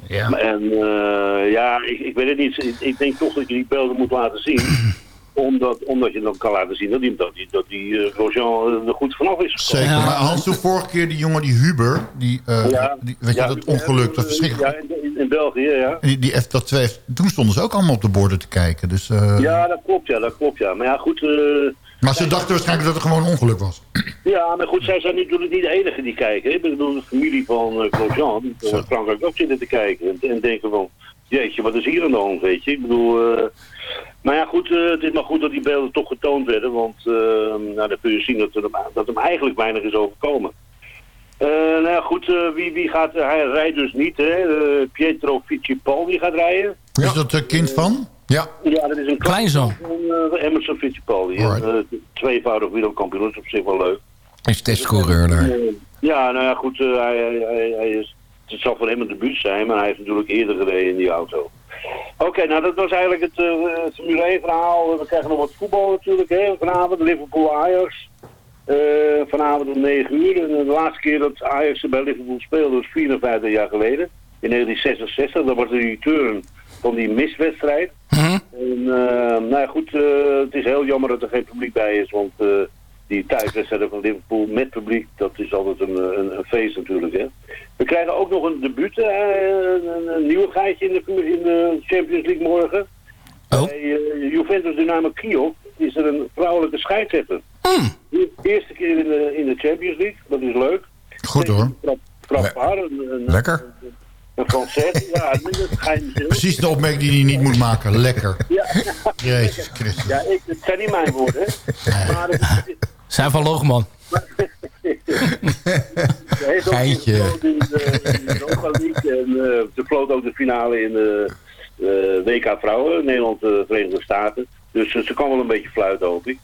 Ja. en eh, ja, ik, ik weet het niet. Ik, ik denk toch dat je die beelden moet laten zien. omdat, omdat je dan kan laten zien dat die, dat die, dat die Grosjean er goed vanaf is gekomen. Zeker. Maar Hans, toen vorige keer die jongen, die Huber, die, eh, Ja. die, weet je, dat ongeluk, dat verschrikkelijk. Ja, in, België, ja. Die, die F, dat twee, toen stonden ze ook allemaal op de borden te kijken. Dus, eh, Ja, dat klopt, ja, dat klopt, ja. Maar ja, goed, eh, Maar ze dachten waarschijnlijk dat het gewoon een ongeluk was. ja, maar goed, zij zijn natuurlijk niet de enige die kijken. Ik bedoel, de familie van uh, Grosjean, die in Frankrijk ook zitten te kijken. En, en denken van, jeetje, wat is hier aan de hand, weet je. Ik bedoel, eh, maar ja, goed, eh, het is maar goed dat die beelden toch getoond werden. Want eh, nou, dan kun je zien dat, er hem, dat hem eigenlijk weinig is overkomen. Eh, nou ja, goed, eh, wie, wie gaat, hij rijdt dus niet, hè. Eh, Pietro Fittipaldi gaat rijden. Is dat een kind van? Ja. Ja, dat is een Kleinzoon. van uh, Emerson Fittipaldi. Uh, tweevoudig wereldkampioen, dat is op zich wel leuk. Is testcoureur daar. Eh, ja, nou ja, goed, hij, hij, is, het zal voor hem een debuut zijn, maar hij heeft natuurlijk eerder gereden in die auto. Oké, nou dat was eigenlijk het, Formule 1 verhaal. We krijgen nog wat voetbal natuurlijk, hè. Vanavond Liverpool-Ajax. Eh, vanavond om 9 uur. En de laatste keer dat Ajax bij Liverpool speelde was 54 jaar geleden. In 1966. Dat was de return van die miswedstrijd. En eh, nou ja, goed, eh, het is heel jammer dat er geen publiek bij is, want eh, die thuiswedstrijden van Liverpool met publiek, dat is altijd een, een, een feest natuurlijk. Hè. We krijgen ook nog een debuut, een, een nieuwigheidje in de, in de Champions League morgen. Oh. Bij Juventus Dynamo Kiev is er een vrouwelijke scheidsrechter. De eerste keer in de, in de Champions League, dat is leuk. Goed hoor. Een, een, Lekker. een Ja, dat ga je Precies de opmerking die hij niet moet maken. Lekker. Ja. Jezus Christus. Ja, ik, het zijn niet mijn woorden. Maar het, Zijn van Loogman. Heeft ook in de, Europa League. En uh, ze floot ook de finale in de eh, WK Vrouwen, Nederland-Verenigde Staten. Dus eh, ze kan wel een beetje fluiten, hoop ik.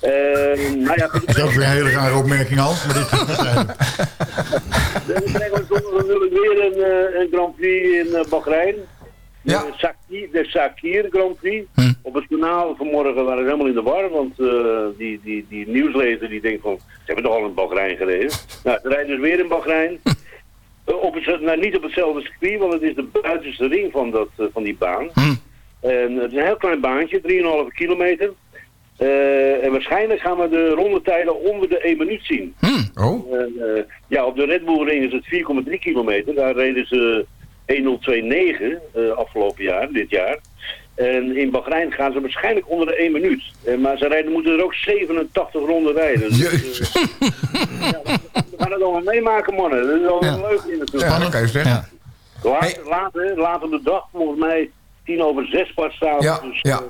Eh, nou ja, Dat is ook weer een hele rare opmerking, Hans. Maar dit we natuurlijk weer een, eh, een Grand Prix in eh, Bahrein. Ja. De Sakir, de Sakir Grand Prix. Op het kanaal vanmorgen waren ze helemaal in de war. Want eh, die, die, die nieuwslezer die denkt van... Ze hebben toch al in Bahrein gereden. nou, ze rijden dus weer in Bahrein. Eh, op het, nou, niet op hetzelfde circuit, want het is de buitenste ring van, dat, van die baan. En het is een heel klein baantje, 3,5 kilometer. Eh, en waarschijnlijk gaan we de rondetijden onder de 1 minuut zien. Oh. En, eh, ja, op de Red Bull Ring is het 4,3 kilometer. Daar reden ze 1.02.9 eh afgelopen jaar, dit jaar. En in Bahrein gaan ze waarschijnlijk onder de 1 minuut. Eh, maar ze rijden, moeten er ook 87 ronden rijden. Dus, eh, Jezus. ja, we gaan het allemaal meemaken, mannen. Dat is wel Ja. leuk in. Ja, dat kan je zeggen. Later, later, de dag, volgens mij tien over zes pas staan. Ja, dus, ja.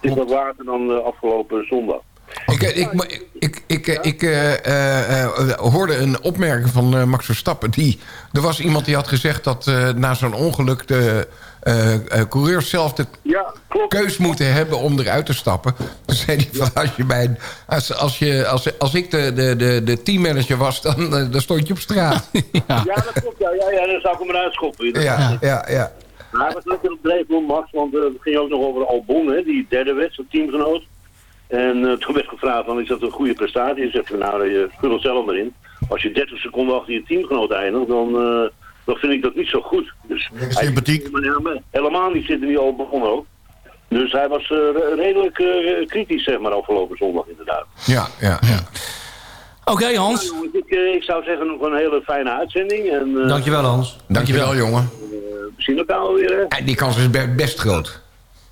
Het is wat later dan eh, afgelopen zondag. Ik, eh, ik, ik, ik, ik, eh, ik eh, eh, eh, hoorde een opmerking van eh, Max Verstappen. Die, er was iemand die had gezegd dat eh, na zo'n ongeluk... de eh, eh, coureurs zelf de Ja, keus moeten hebben om eruit te stappen. Toen zei hij van, als, je bij, als, als, je, als, als ik de, de, de, de teammanager was, dan, dan stond je op straat. Ja, dat klopt. Ja, ja, ja dan zou ik hem eruit schoppen. ja, ja, ja. Maar hij was op dreef door Max, want eh, het ging ook nog over Albon, hè, die derde zijn teamgenoot. En eh, toen werd gevraagd, van, is dat een goede prestatie? Hij zegt, van, nou, je vul het zelf maar in. Als je 30 seconden achter je teamgenoot eindigt, dan, eh, dan vind ik dat niet zo goed. Dus hij- sympathiek. Maar helemaal niet zitten die Albon ook. Dus hij was eh, redelijk eh, kritisch, zeg maar, afgelopen zondag inderdaad. ja, ja, ja. Oké, Hans. Nou, jongens, ik, eh, ik zou zeggen, nog een hele fijne uitzending. En, eh, Dankjewel Hans. Dankjewel, jongen. We zien elkaar alweer, hè? En die kans is be- best groot.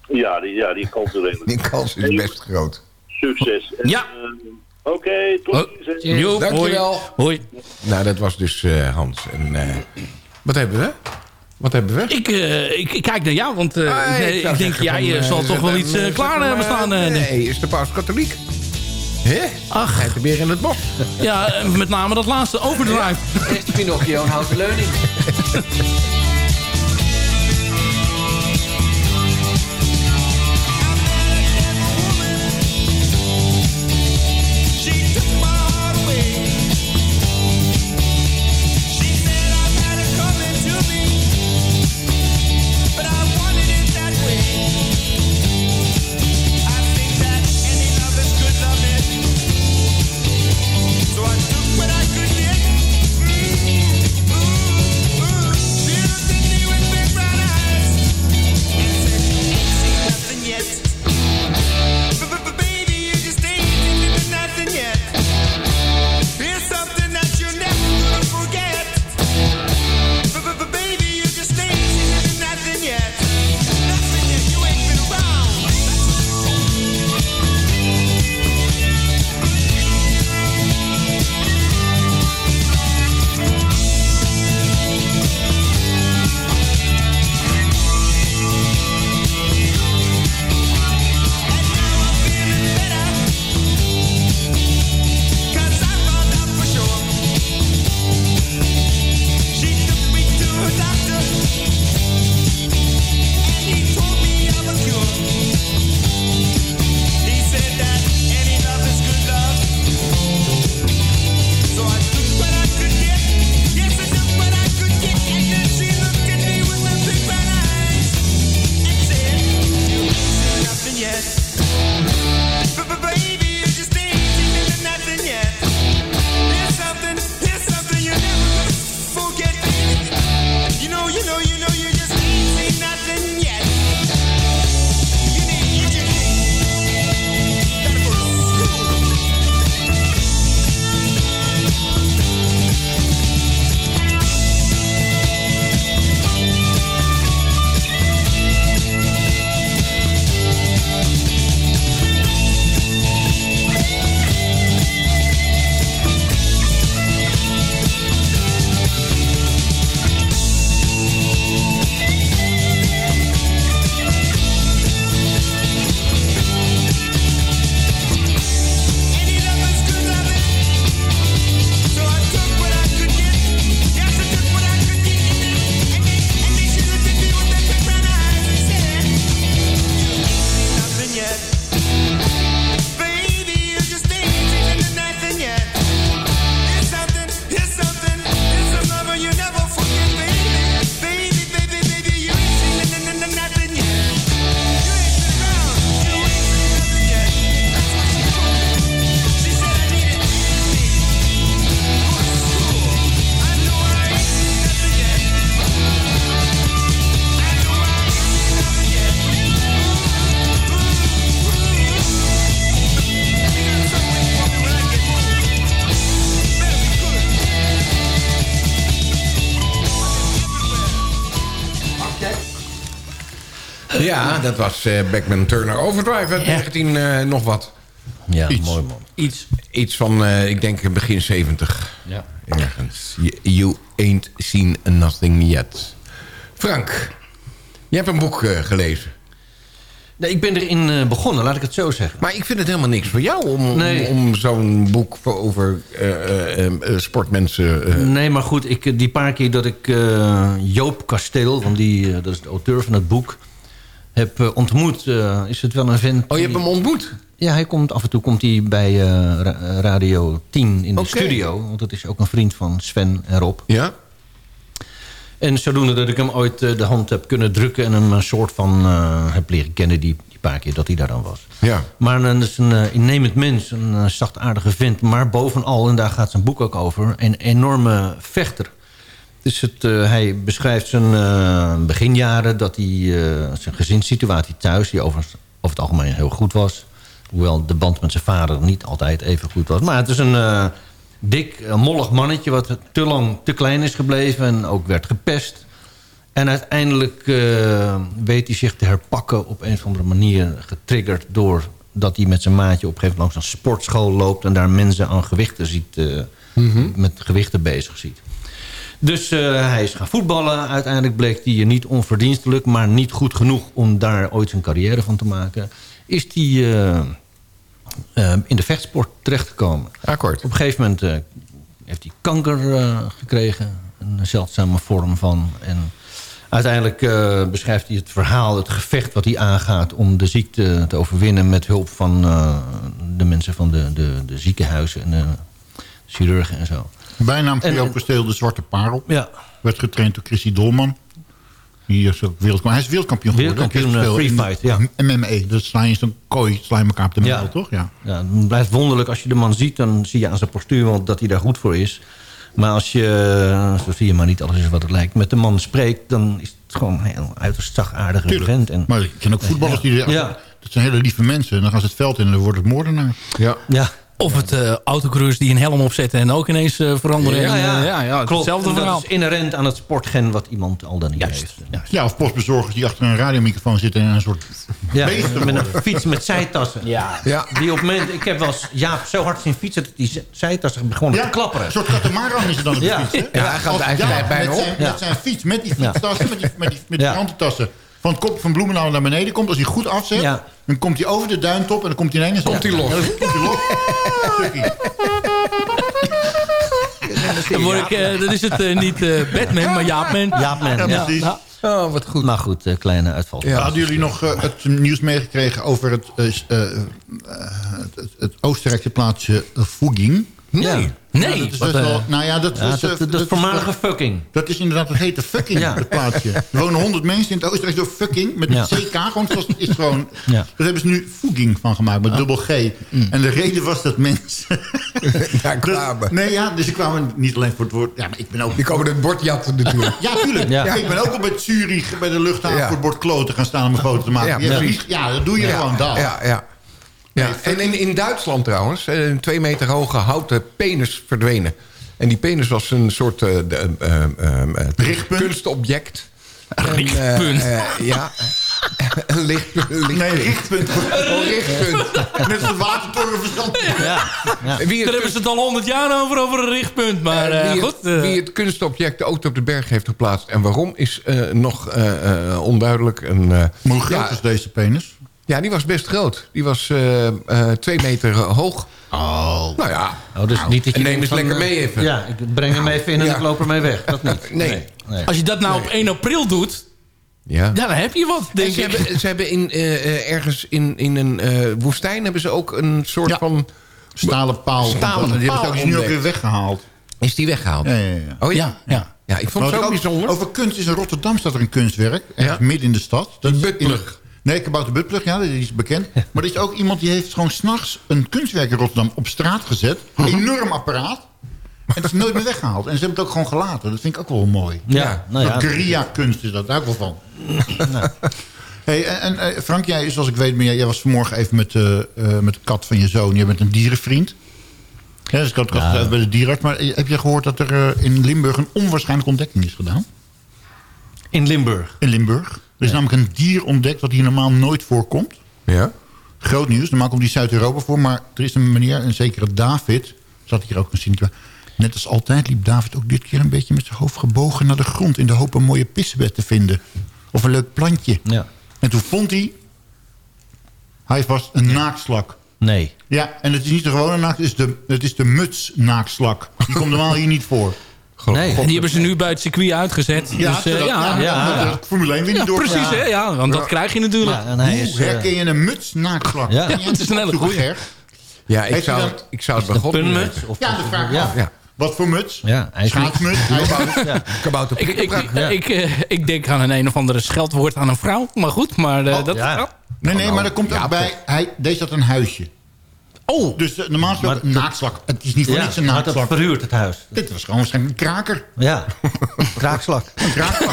Ja, die, ja, die kans is redelijk. Die kans is best groot. Succes. En, Ja. eh, Oké, tot Oh, ziens. Jo, Dankjewel. Hoi. hoi. Nou, dat was dus eh, Hans. En, eh, wat hebben we? Wat hebben we? Ik, eh, ik, ik kijk naar jou, want eh, Ah, ik, denk, zeggen jij van, zal toch wel iets klaar hebben staan. eh, nee. nee, is de paus katholiek? Hè? Ach, Hij weer in het bos. ja, met name dat laatste, overdrive. Eerst Pinocchio en houten leuning. Ja, dat was eh, Beckman Turner Overdrive uit 19 eh, nog wat. Ja, Iets. mooi man. Iets. Iets van, eh, ik denk begin 70. Ja. Ergens. You, you ain't seen nothing yet. Frank, je hebt een boek gelezen. Nee, ik ben erin eh, begonnen, laat ik het zo zeggen. Maar ik vind het helemaal niks voor jou om, om- Nee. om, zo'n boek voor, over eh, eh, eh, sportmensen... eh, Nee, maar goed, ik, die paar keer dat ik eh, Joop Kasteel... want die, dat is de auteur van het boek... heb eh, ontmoet, eh, is het wel een vent... Oh, je hebt hem ontmoet? Ja, hij komt, af en toe komt hij bij eh, Ra- Radio 10 in de studio. Want dat is ook een vriend van Sven en Rob. Ja? En zodoende dat ik hem ooit de hand heb kunnen drukken... en hem een soort van heb leren kennen die, die paar keer dat hij daar dan was. Ja. Maar dat is een eh, innemend mens, een zachtaardige vent. Maar bovenal, en daar gaat zijn boek ook over... een enorme vechter. Dus het, eh, hij beschrijft zijn eh, beginjaren... dat hij eh, zijn gezinssituatie thuis... die overigens over het algemeen heel goed was... hoewel de band met zijn vader niet altijd even goed was. Maar het is een dik, mollig mannetje... wat te lang te klein is gebleven en ook werd gepest... En uiteindelijk weet hij zich te herpakken op een of andere manier getriggerd door dat hij met zijn maatje op een gegeven moment langs een sportschool loopt en daar mensen aan gewichten ziet, eh, met gewichten bezig ziet. Dus eh, hij is gaan voetballen. Uiteindelijk bleek hij niet onverdienstelijk, maar niet goed genoeg om daar ooit zijn carrière van te maken. Is hij eh, eh, in de vechtsport terechtgekomen. Akkoord. Op een gegeven moment heeft hij kanker gekregen. Een zeldzame vorm van. En uiteindelijk beschrijft hij het verhaal, het gevecht wat hij aangaat... om de ziekte te overwinnen met hulp van de mensen van de, de, de ziekenhuizen... en de chirurgen en zo. Bijnaam Joop Kasteel de Zwarte Parel. Ja. Werd getraind door Chrissy Dolman. Die is ook wereldkampioen. Hij is wereldkampioen geworden. Wereldkampioen, eh, free fight, MMA. Dat sla je in zo'n kooi, sla je elkaar op de Ja. mel, toch? Ja. Ja, het blijft wonderlijk als je de man ziet. Dan zie je aan zijn postuur wel dat hij daar goed voor is. Maar als je, eh, zo zie je maar niet alles is wat het lijkt... met de man spreekt, dan is het gewoon een heel uiterst zachtaardige vent. En, Maar ik ken ook voetballers die... Ja. Dat zijn hele lieve mensen. En dan gaan ze het veld in en dan wordt het moordenaar. Ja. ja. Of het eh autocruis die een helm opzetten en ook ineens eh, veranderen. Ja, En, ja. eh, ja, ja, Klopt. hetzelfde En dat verhaal. is inherent aan het sportgen wat iemand al dan niet heeft. Ja, of postbezorgers die achter een radiomicrofoon zitten... en een soort Ja, beesten met een fiets met zijtassen. Ja. Ja. Die op moment, ik heb wel eens Jaap zo hard zien fietsen... dat die zijtassen begonnen te klapperen. Een soort katamaran is het dan op de Ja. fiets. Hè? Ja, hij gaat eigenlijk bijna op. zijn, Ja. met zijn fiets, met die Ja. fietstassen, met die, met die, met die Ja. krantentassen. Van het kopje van Bloemendaal naar beneden komt. Als hij goed afzet, Ja. dan komt hij over de duintop... en dan komt hij ineens... Komt hij los. Ja, dan komt hij los. Dan, word ik, dan is het eh, niet eh, Batman, maar Jaapman. Jaapman, Ja, ja. precies. Ja. Oh, wat goed. Maar goed, eh, kleine uitval. Ja. Hadden jullie nog het nieuws meegekregen over het, eh, eh, eh, het, Oostenrijkse plaatsje Fuging? Nee. Nee, Ja, dat is wat, best eh, wel, nou ja, dat, Ja, is, dat, eh, dat, is voormalige wel- fucking. Dat is inderdaad, het heet de fucking, Ja. het plaatsje. Er wonen 100 mensen in het Oostenrijk door fucking, met een Ja. CK. Gewoon, zoals is gewoon, Ja. Daar hebben ze nu Fuging van gemaakt, met dubbel G. En de reden was dat mensen... Daar kwamen. nee, ja, dus ik kwam niet alleen voor het woord... Ja, maar ik ben ook... Die komen het bord jatten natuurlijk. Ja, tuurlijk. Ja. Ik ben ook al bij Zurich, bij de luchthaven, Ja. voor het bord kloten gaan staan om een foto te maken. Ja, Ja, ja, dat doe je gewoon daar. Ja, ja. Ja. En in, in Duitsland trouwens, eh, een twee meter hoge houten penis verdwenen. En die penis was een soort eh, eh, eh, eh, Richtpunt? kunstobject. Richtpunt. En, eh, eh, ja. een lichtpunt. lichtpunt. Nee, richtpunt. Oh, richtpunt. Net als watertorenverstand. Ja. ja. Wie Daar hebben ze het al honderd jaar over, over een richtpunt. Maar eh, wie, goed. het, wie het kunstobject de auto op de berg heeft geplaatst en waarom is eh, nog onduidelijk. En, eh, Maar hoe groot ja, is deze penis? Ja, die was best groot. Die was eh, eh, twee meter hoog. Oh. Nou ja, Oh, dus niet dat je neem eens van, lekker eh, mee even. Ja, ik breng hem even in en Ja. ik loop ermee weg. Dat niet. Nee. nee. als je dat nou op 1 april doet, Ja. ja, dan heb je wat, En denk ze, ik. hebben, ze hebben in, eh, eh, ergens in, in een eh, woestijn hebben ze ook een soort Ja. van... Stalen paal. Stalen die hebben paal ze ook is nu ook weer weggehaald. Is die weggehaald? Ja, ja, ja. Oh ja? Ja, ja. Ja, ik vond het zo ook- bijzonder. Over kunst is in Rotterdam staat er een kunstwerk. Echt midden in de stad. Dat is in- Nee, Kabouter Butplug, ja, dat is bekend. Maar er is ook iemand die heeft gewoon s'nachts een kunstwerk in Rotterdam op straat gezet. Een enorm apparaat. En het is nooit meer weggehaald. En ze hebben het ook gewoon gelaten. Dat vind ik ook wel mooi. Ja, nou ja. Dat guerrilla-kunst is dat, daar ook wel van. Hey, en, en, eh, Frank, jij, zoals ik weet, ben jij, jij was vanmorgen even met, eh, eh, met de kat van je zoon. Jij bent een dierenvriend. Ja, dus ik had het Ja. bij de dierenarts. Maar heb je gehoord dat er in Limburg een onwaarschijnlijke ontdekking is gedaan? In Limburg. In Limburg? Er is namelijk een dier ontdekt wat hier normaal nooit voorkomt. Ja? Groot nieuws. Normaal komt die Zuid-Europa voor. Maar er is een meneer, een zekere David. Zat hier ook een zien. Net als altijd liep David ook dit keer een beetje met zijn hoofd gebogen naar de grond. In de hoop een mooie pissebed te vinden. Of een leuk plantje. Ja. En toen vond hij... Hij was een naakslak. Nee. Ja, en het is niet de gewone naak, het is de, het is de mutsnaakslak. Die komt normaal hier niet voor. Nee, en die hebben ze nu bij het circuit uitgezet. Ja, dus, eh, zodat- ja, ja, dat de Formule 1 weer niet Ja, doorgaat. precies, hè? Ja, want dat krijg je natuurlijk. Ja, en hij Hoe is, eh, herken je een mutsnaakslak? Ja. Ken jij het is een hele goeie. Ger? Ja, ik zou, dan- ik zou het de bij God. Of Ja, dat vraag ja. af. Ja. Wat voor muts? Ja, Schaatsmuts? Ja. Kabouter Ik, ik, prikkelbrak. ik, eh, ik denk aan een een of andere scheldwoord aan een vrouw. Maar goed, maar eh, Oh, dat... ja. Nee, nee, maar er komt ook bij... Hij, deze had een huisje. Oh, Dus eh, normaal is het ook een naakslak. Het is niet voor Ja, niks een had het naakslak. verhuurd, het huis. Dit was gewoon waarschijnlijk een kraker. Ja, kraakslak. Een kraakslak.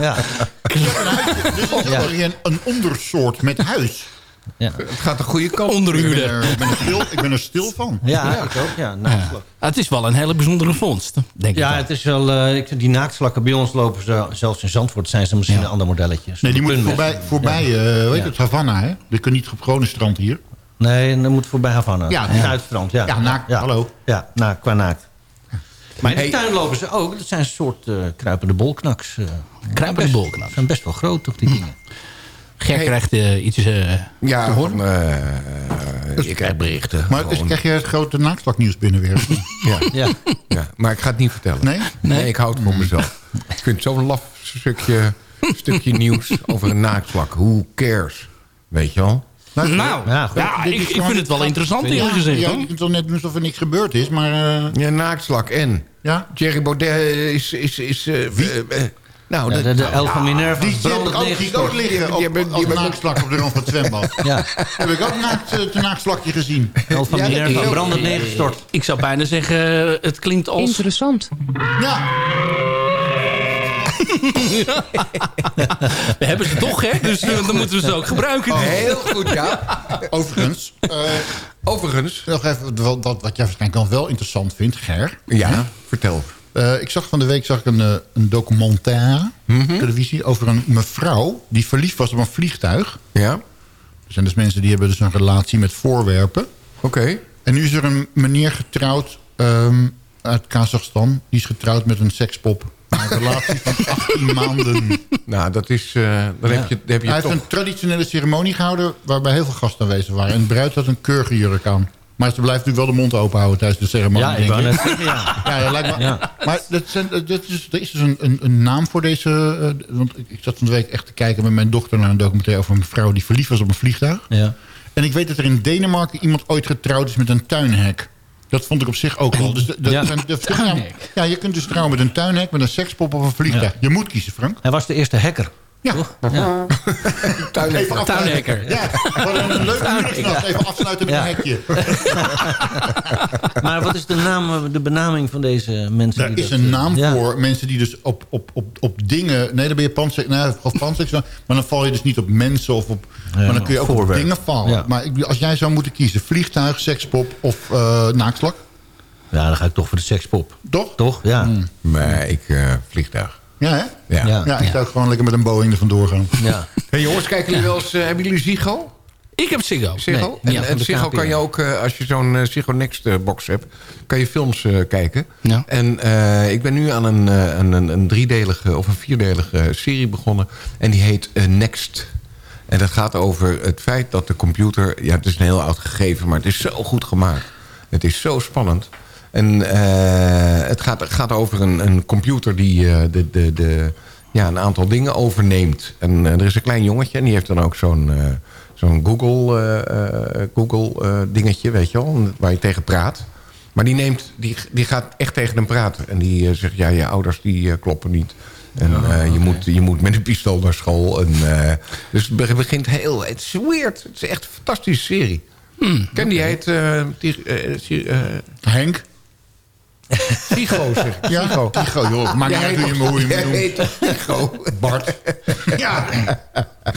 Ja. Dus het is Ja. wel weer een, een ondersoort met huis. Ja. Het gaat de goede kant. Ik onderhuurder. er, ik, ben er stil, ik ben er stil van. Ja, ik ook. Ja, naakslak. het is wel een hele bijzondere vondst, denk ik. Ja, het is wel... eh, ik, die naaktslakken bij ons lopen ze, zelfs in Zandvoort zijn ze misschien een ander modelletje. Nee, die moeten voorbij, voorbij eh, hoe heet het, Havana, hè? Die kunnen niet op gewone strand hier. Nee, dat moet voorbij Havana. Ja, Ja, ja. Zuidstrand, ja. Ja, naakt, hallo. Ja, naakt, qua naakt. Maar in de Hey. tuin lopen ze ook. Dat zijn een soort eh, kruipende bolknaks. eh. Kruipende Best- bolknaks. zijn best wel groot, toch, die dingen. Ger Hey. krijgt eh, iets... eh, Ja, van, eh, je krijgt berichten. Maar gewoon. krijg je het grote naakslaknieuws binnen weer? ja, Ja. ja, maar ik ga het niet vertellen. Nee? Nee, ik hou het voor mezelf. Ik vind het zo'n laf stukje, stukje nieuws over een naaktslak. Who cares? Weet je wel? Nou, Ja, ja, goed. Dit ik, is ik vind het wel interessant eerlijk gezegd. Ja, hoor. je kunt toch net alsof er niks gebeurd is, maar... eh, Ja, naaktslak en? ja? Jerry Baudet is... is, is eh, Wie? eh, eh, nou, Ja, de, de elf van Minerva Die is brandend ook, liggen op, die als op de rand van het zwembad. Ja, Heb ik ook naakt, eh, een naakslakje gezien. elf van Minerva is brandend neergestort. Ik zou bijna zeggen, eh, het klinkt als... Interessant. Ja, We hebben ze toch, hè? Dus eh, dan moeten we ze ook gebruiken. Heel goed, ja. overigens. eh, Overigens. nog even wat, wat, jij waarschijnlijk dan wel interessant vindt, Ger. Ja, vertel. Eh, ik zag van de week zag ik een, een documentaire Mhm. televisie over een mevrouw die verliefd was op een vliegtuig. Ja, Er zijn dus mensen die hebben dus een relatie met voorwerpen. oké. En nu is er een meneer getrouwd ehm, uit Kazachstan. Die is getrouwd met een sekspop. Een relatie van 18 maanden. Nou, dat is... eh, dan heb je, dan heb je Hij heeft toch... een traditionele ceremonie gehouden... waarbij heel veel gasten aanwezig waren. En de bruid had een keurige jurk aan. Maar ze blijft natuurlijk wel de mond open houden tijdens de ceremonie. Ja, ik denk ik. zeggen, ja. Ja, dat lijkt me. Ja. Maar dat zijn, dat is, er is dus een, een, een naam voor deze... eh, want ik, ik zat van de week echt te kijken met mijn dochter... naar een documentaire over een vrouw die verliefd was op een vliegtuig. Ja. En ik weet dat er in Denemarken iemand ooit getrouwd is met een tuinhek. Dat vond ik op zich ook wel. Dus de, de- Ja. zijn- de- ja, ja, je kunt dus trouwen met een tuinhek, met een sekspop of een vliegtuig. Je moet kiezen, Frank. Hij was de eerste hacker. Ja. Ja. Even afsluiten. Tuinhekker. Ja, wat een leuk huwelijksnacht. Even afsluiten met Ja. een hekje. Maar wat is de, naam, de benaming van deze mensen? Er is dat, een eh, naam ja. voor mensen die dus op, op, op, op dingen... Nee, dan ben je pansek, of pansek, maar dan val je dus niet op mensen of op... maar dan kun je ook op dingen vallen. Ja. Maar ik, als jij zou moeten kiezen, vliegtuig, sekspop of eh naakslak, Ja, dan ga ik toch voor de sekspop. toch? Toch? Ja. Nee, ik... eh, vliegtuig. Ja, hè? Ja. Ja. Ja, ik zou gewoon lekker met een Boeing er vandoor gaan. ja. Hey jongens, kijken jullie wel eens... eh, hebben jullie Ziggo? Ik heb Ziggo. Ziggo? Nee, en Ziggo kan je ook, eh, als je zo'n eh, Ziggo Next eh, box hebt... kan je films eh, kijken. Ja. En eh, ik ben nu aan een, eh, een, een, een driedelige of een vierdelige serie begonnen. En die heet Next. En dat gaat over het feit dat de computer... Ja, het is een heel oud gegeven, maar het is zo goed gemaakt. Het is zo spannend. En eh, het gaat, gaat over een, een computer die eh, de, de, de, ja, een aantal dingen overneemt. En eh, er is een klein jongetje en die heeft dan ook zo'n zo'n Google, Google dingetje, weet je wel, waar je tegen praat. Maar die, neemt, die, die gaat echt tegen hem praten. En die zegt, ja, je ouders die kloppen niet. En je, moet, je moet met een pistool naar school. En, dus het begint heel... Het is weird. Het is echt een fantastische serie. Ken die heet... die, Henk? Tycho, zeg. Ja. Tycho, joh. Niet uit hoe je me, hoe je me noemt. heet Tycho. Bart. Ja,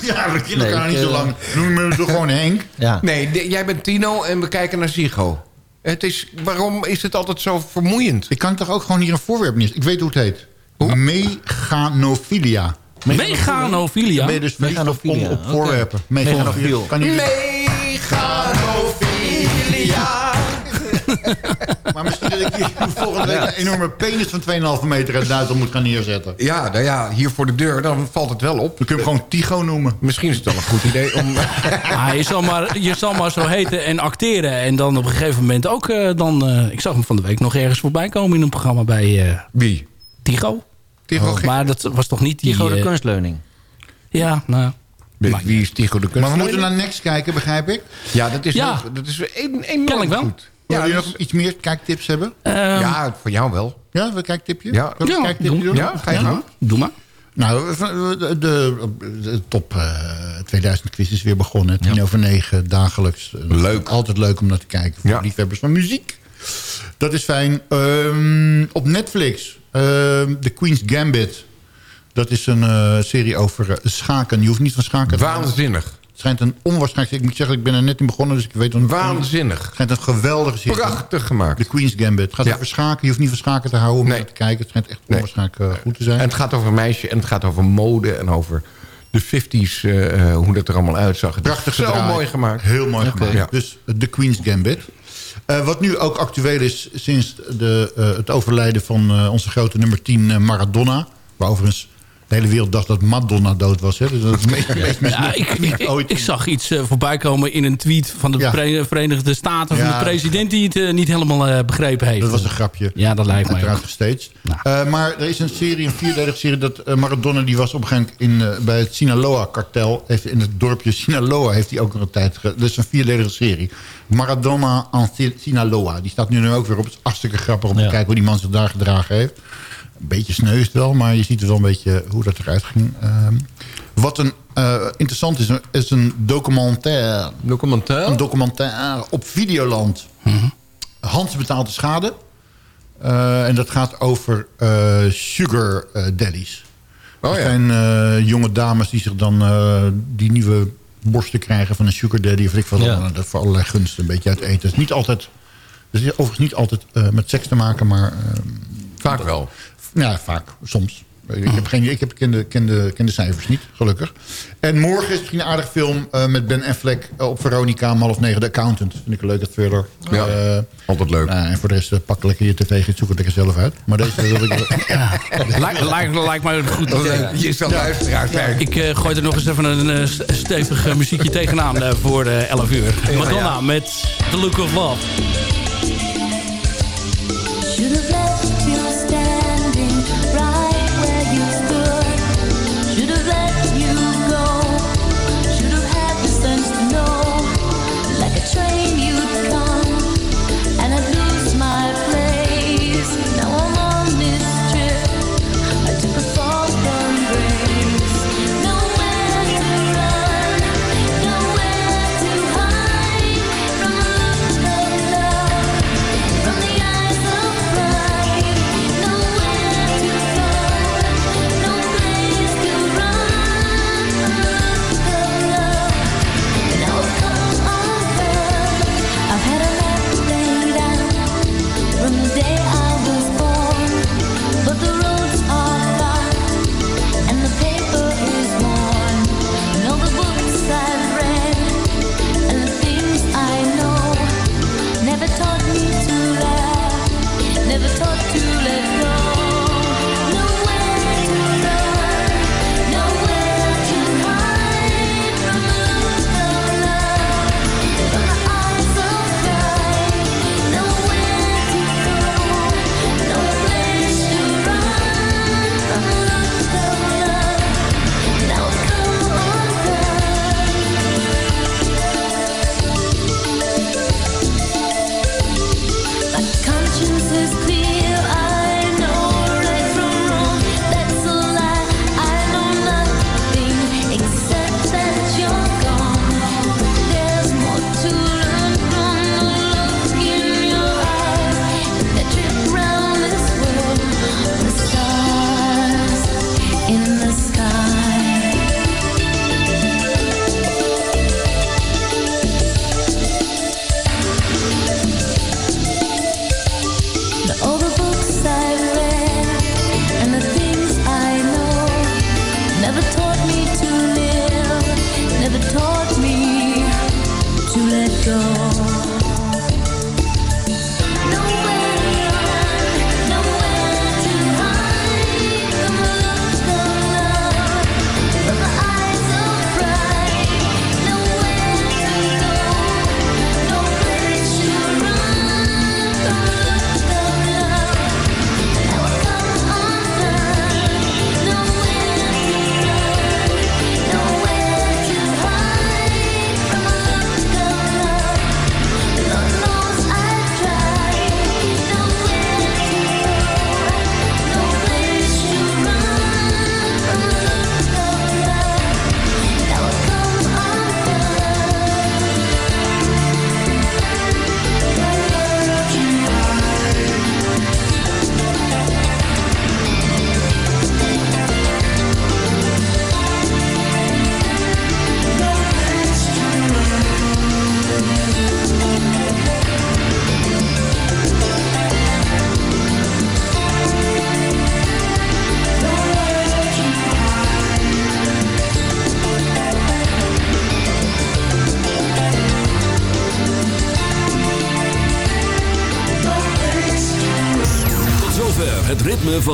ja we kennen elkaar niet zo eh, lang. Noem me toch gewoon Henk? Ja. Nee, de- jij bent Tino en we kijken naar Ziggo. Het is, waarom is het altijd zo vermoeiend? Ik kan toch ook gewoon hier een voorwerp neer. Ik weet hoe het heet. Meganophilia. Meganofilia. Dan ben je dus op, op, Meganofilia, op oké. voorwerpen. Kan niet Meganofilia. Maar misschien dat ik hier volgende week een enorme penis van 2,5 meter uit Duitsland moet gaan neerzetten. Ja, nou ja, hier voor de deur, dan valt het wel op. Dan kun je hem gewoon Tigo noemen. Misschien is het wel een goed idee om... Ah, je, zal maar, je zal maar zo heten en acteren. En dan op een gegeven moment ook eh, dan... eh, ik zag hem van de week nog ergens voorbij komen in een programma bij eh, Wie? Tigo. Tigo Oh, maar dat was toch niet die... Tigo de kunstleuning. Ja, nou... Wie, is Tigo de kunstenaar? Maar we moeten naar Next kijken, begrijp ik. Ja, dat is, Ja. nog- dat is een, enorm Kennelijk wel. goed. Wil Ja, je dat nog iets meer kijktips hebben? ehm, ja, voor jou wel. Ja, een kijktipje? Ja. Een Ja, kijktipje doe. doen? Ja, ga je gang. Doe maar. Nou, de, de, top eh, 2000 quiz is weer begonnen. 10 over 9, dagelijks. Eh, Leuk. Altijd leuk om naar te kijken voor Ja. liefhebbers van muziek. Dat is fijn. Ehm, op Netflix, ehm The Queen's Gambit. Dat is een eh, serie over eh, schaken. Je hoeft niet van schaken te houden. Waanzinnig. Het schijnt een onwaarschijnlijk... Ik moet zeggen, ik ben er net in begonnen, dus ik weet nog niet... Waanzinnig. Het schijnt een geweldige serie. Prachtig gemaakt. The Queen's Gambit. Het gaat Ja. over schaken. Je hoeft niet van schaken te houden om Nee. naar te kijken. Het schijnt echt onwaarschijnlijk eh, goed te zijn. En het gaat over een meisje en het gaat over mode en over de 50s, eh, eh, hoe dat er allemaal uitzag. Prachtig Zo gedraaid. mooi gemaakt. Heel mooi gemaakt. Ja. Dus The Queen's Gambit. Eh, wat nu ook actueel is sinds de, eh, het overlijden van eh, onze grote nummer 10 eh, Maradona. Waar overigens de hele wereld dacht dat Madonna dood was. Hè? Dus dat is het meest, meest Ja, ik, ik, zag iets eh, voorbij komen in een tweet van de Ja. Verenigde Staten... van Ja. de president die het eh, niet helemaal eh, begrepen heeft. Dat was een grapje. Ja, dat lijkt mij Uiteraard ook. gestaged. Nou. Maar er is een serie, een vierdelige serie... dat Maradona die was op een gegeven moment in, bij het Sinaloa-kartel. In het dorpje Sinaloa heeft hij ook nog een tijd... Dat is een vierdelige serie. Maradona en Sin- Sinaloa. Die staat nu ook weer op. Het is hartstikke grappig om te kijken hoe die man zich daar gedragen heeft. Een beetje sneu is het wel, maar je ziet er wel een beetje hoe dat eruit ging. Ehm, wat een, eh, interessant is, is een documentaire. Documentaire? Een documentaire op Videoland. Hans betaalt de schade. Eh, en dat gaat over eh, sugar daddies. Oh dat ja. zijn jonge dames die zich dan die nieuwe borsten krijgen van een sugar daddy. Of ik Ja. dan, dat voor allerlei gunsten een beetje uit eten. Het is niet altijd, het is overigens niet altijd met seks te maken, maar eh, Vaak wel. Ja, vaak, soms. Ik heb, geen, ik heb ken, de, ken, de, ken de cijfers niet, gelukkig. En morgen is misschien een aardig film eh, met Ben Affleck eh, op Veronica om half negen. De Accountant, vind ik een leuke thriller. Ja, Eh, altijd leuk. nou, en voor de rest uh, pak lekker je tv, zoek het lekker zelf uit. Maar deze wil ik... Lijkt, lijkt, lijkt mij goed. Je luisteraar zijn. Ik eh, gooi er nog eens even een eh, st- stevig muziekje tegenaan eh, voor eh, 11 uur. Madonna met The Look of Love.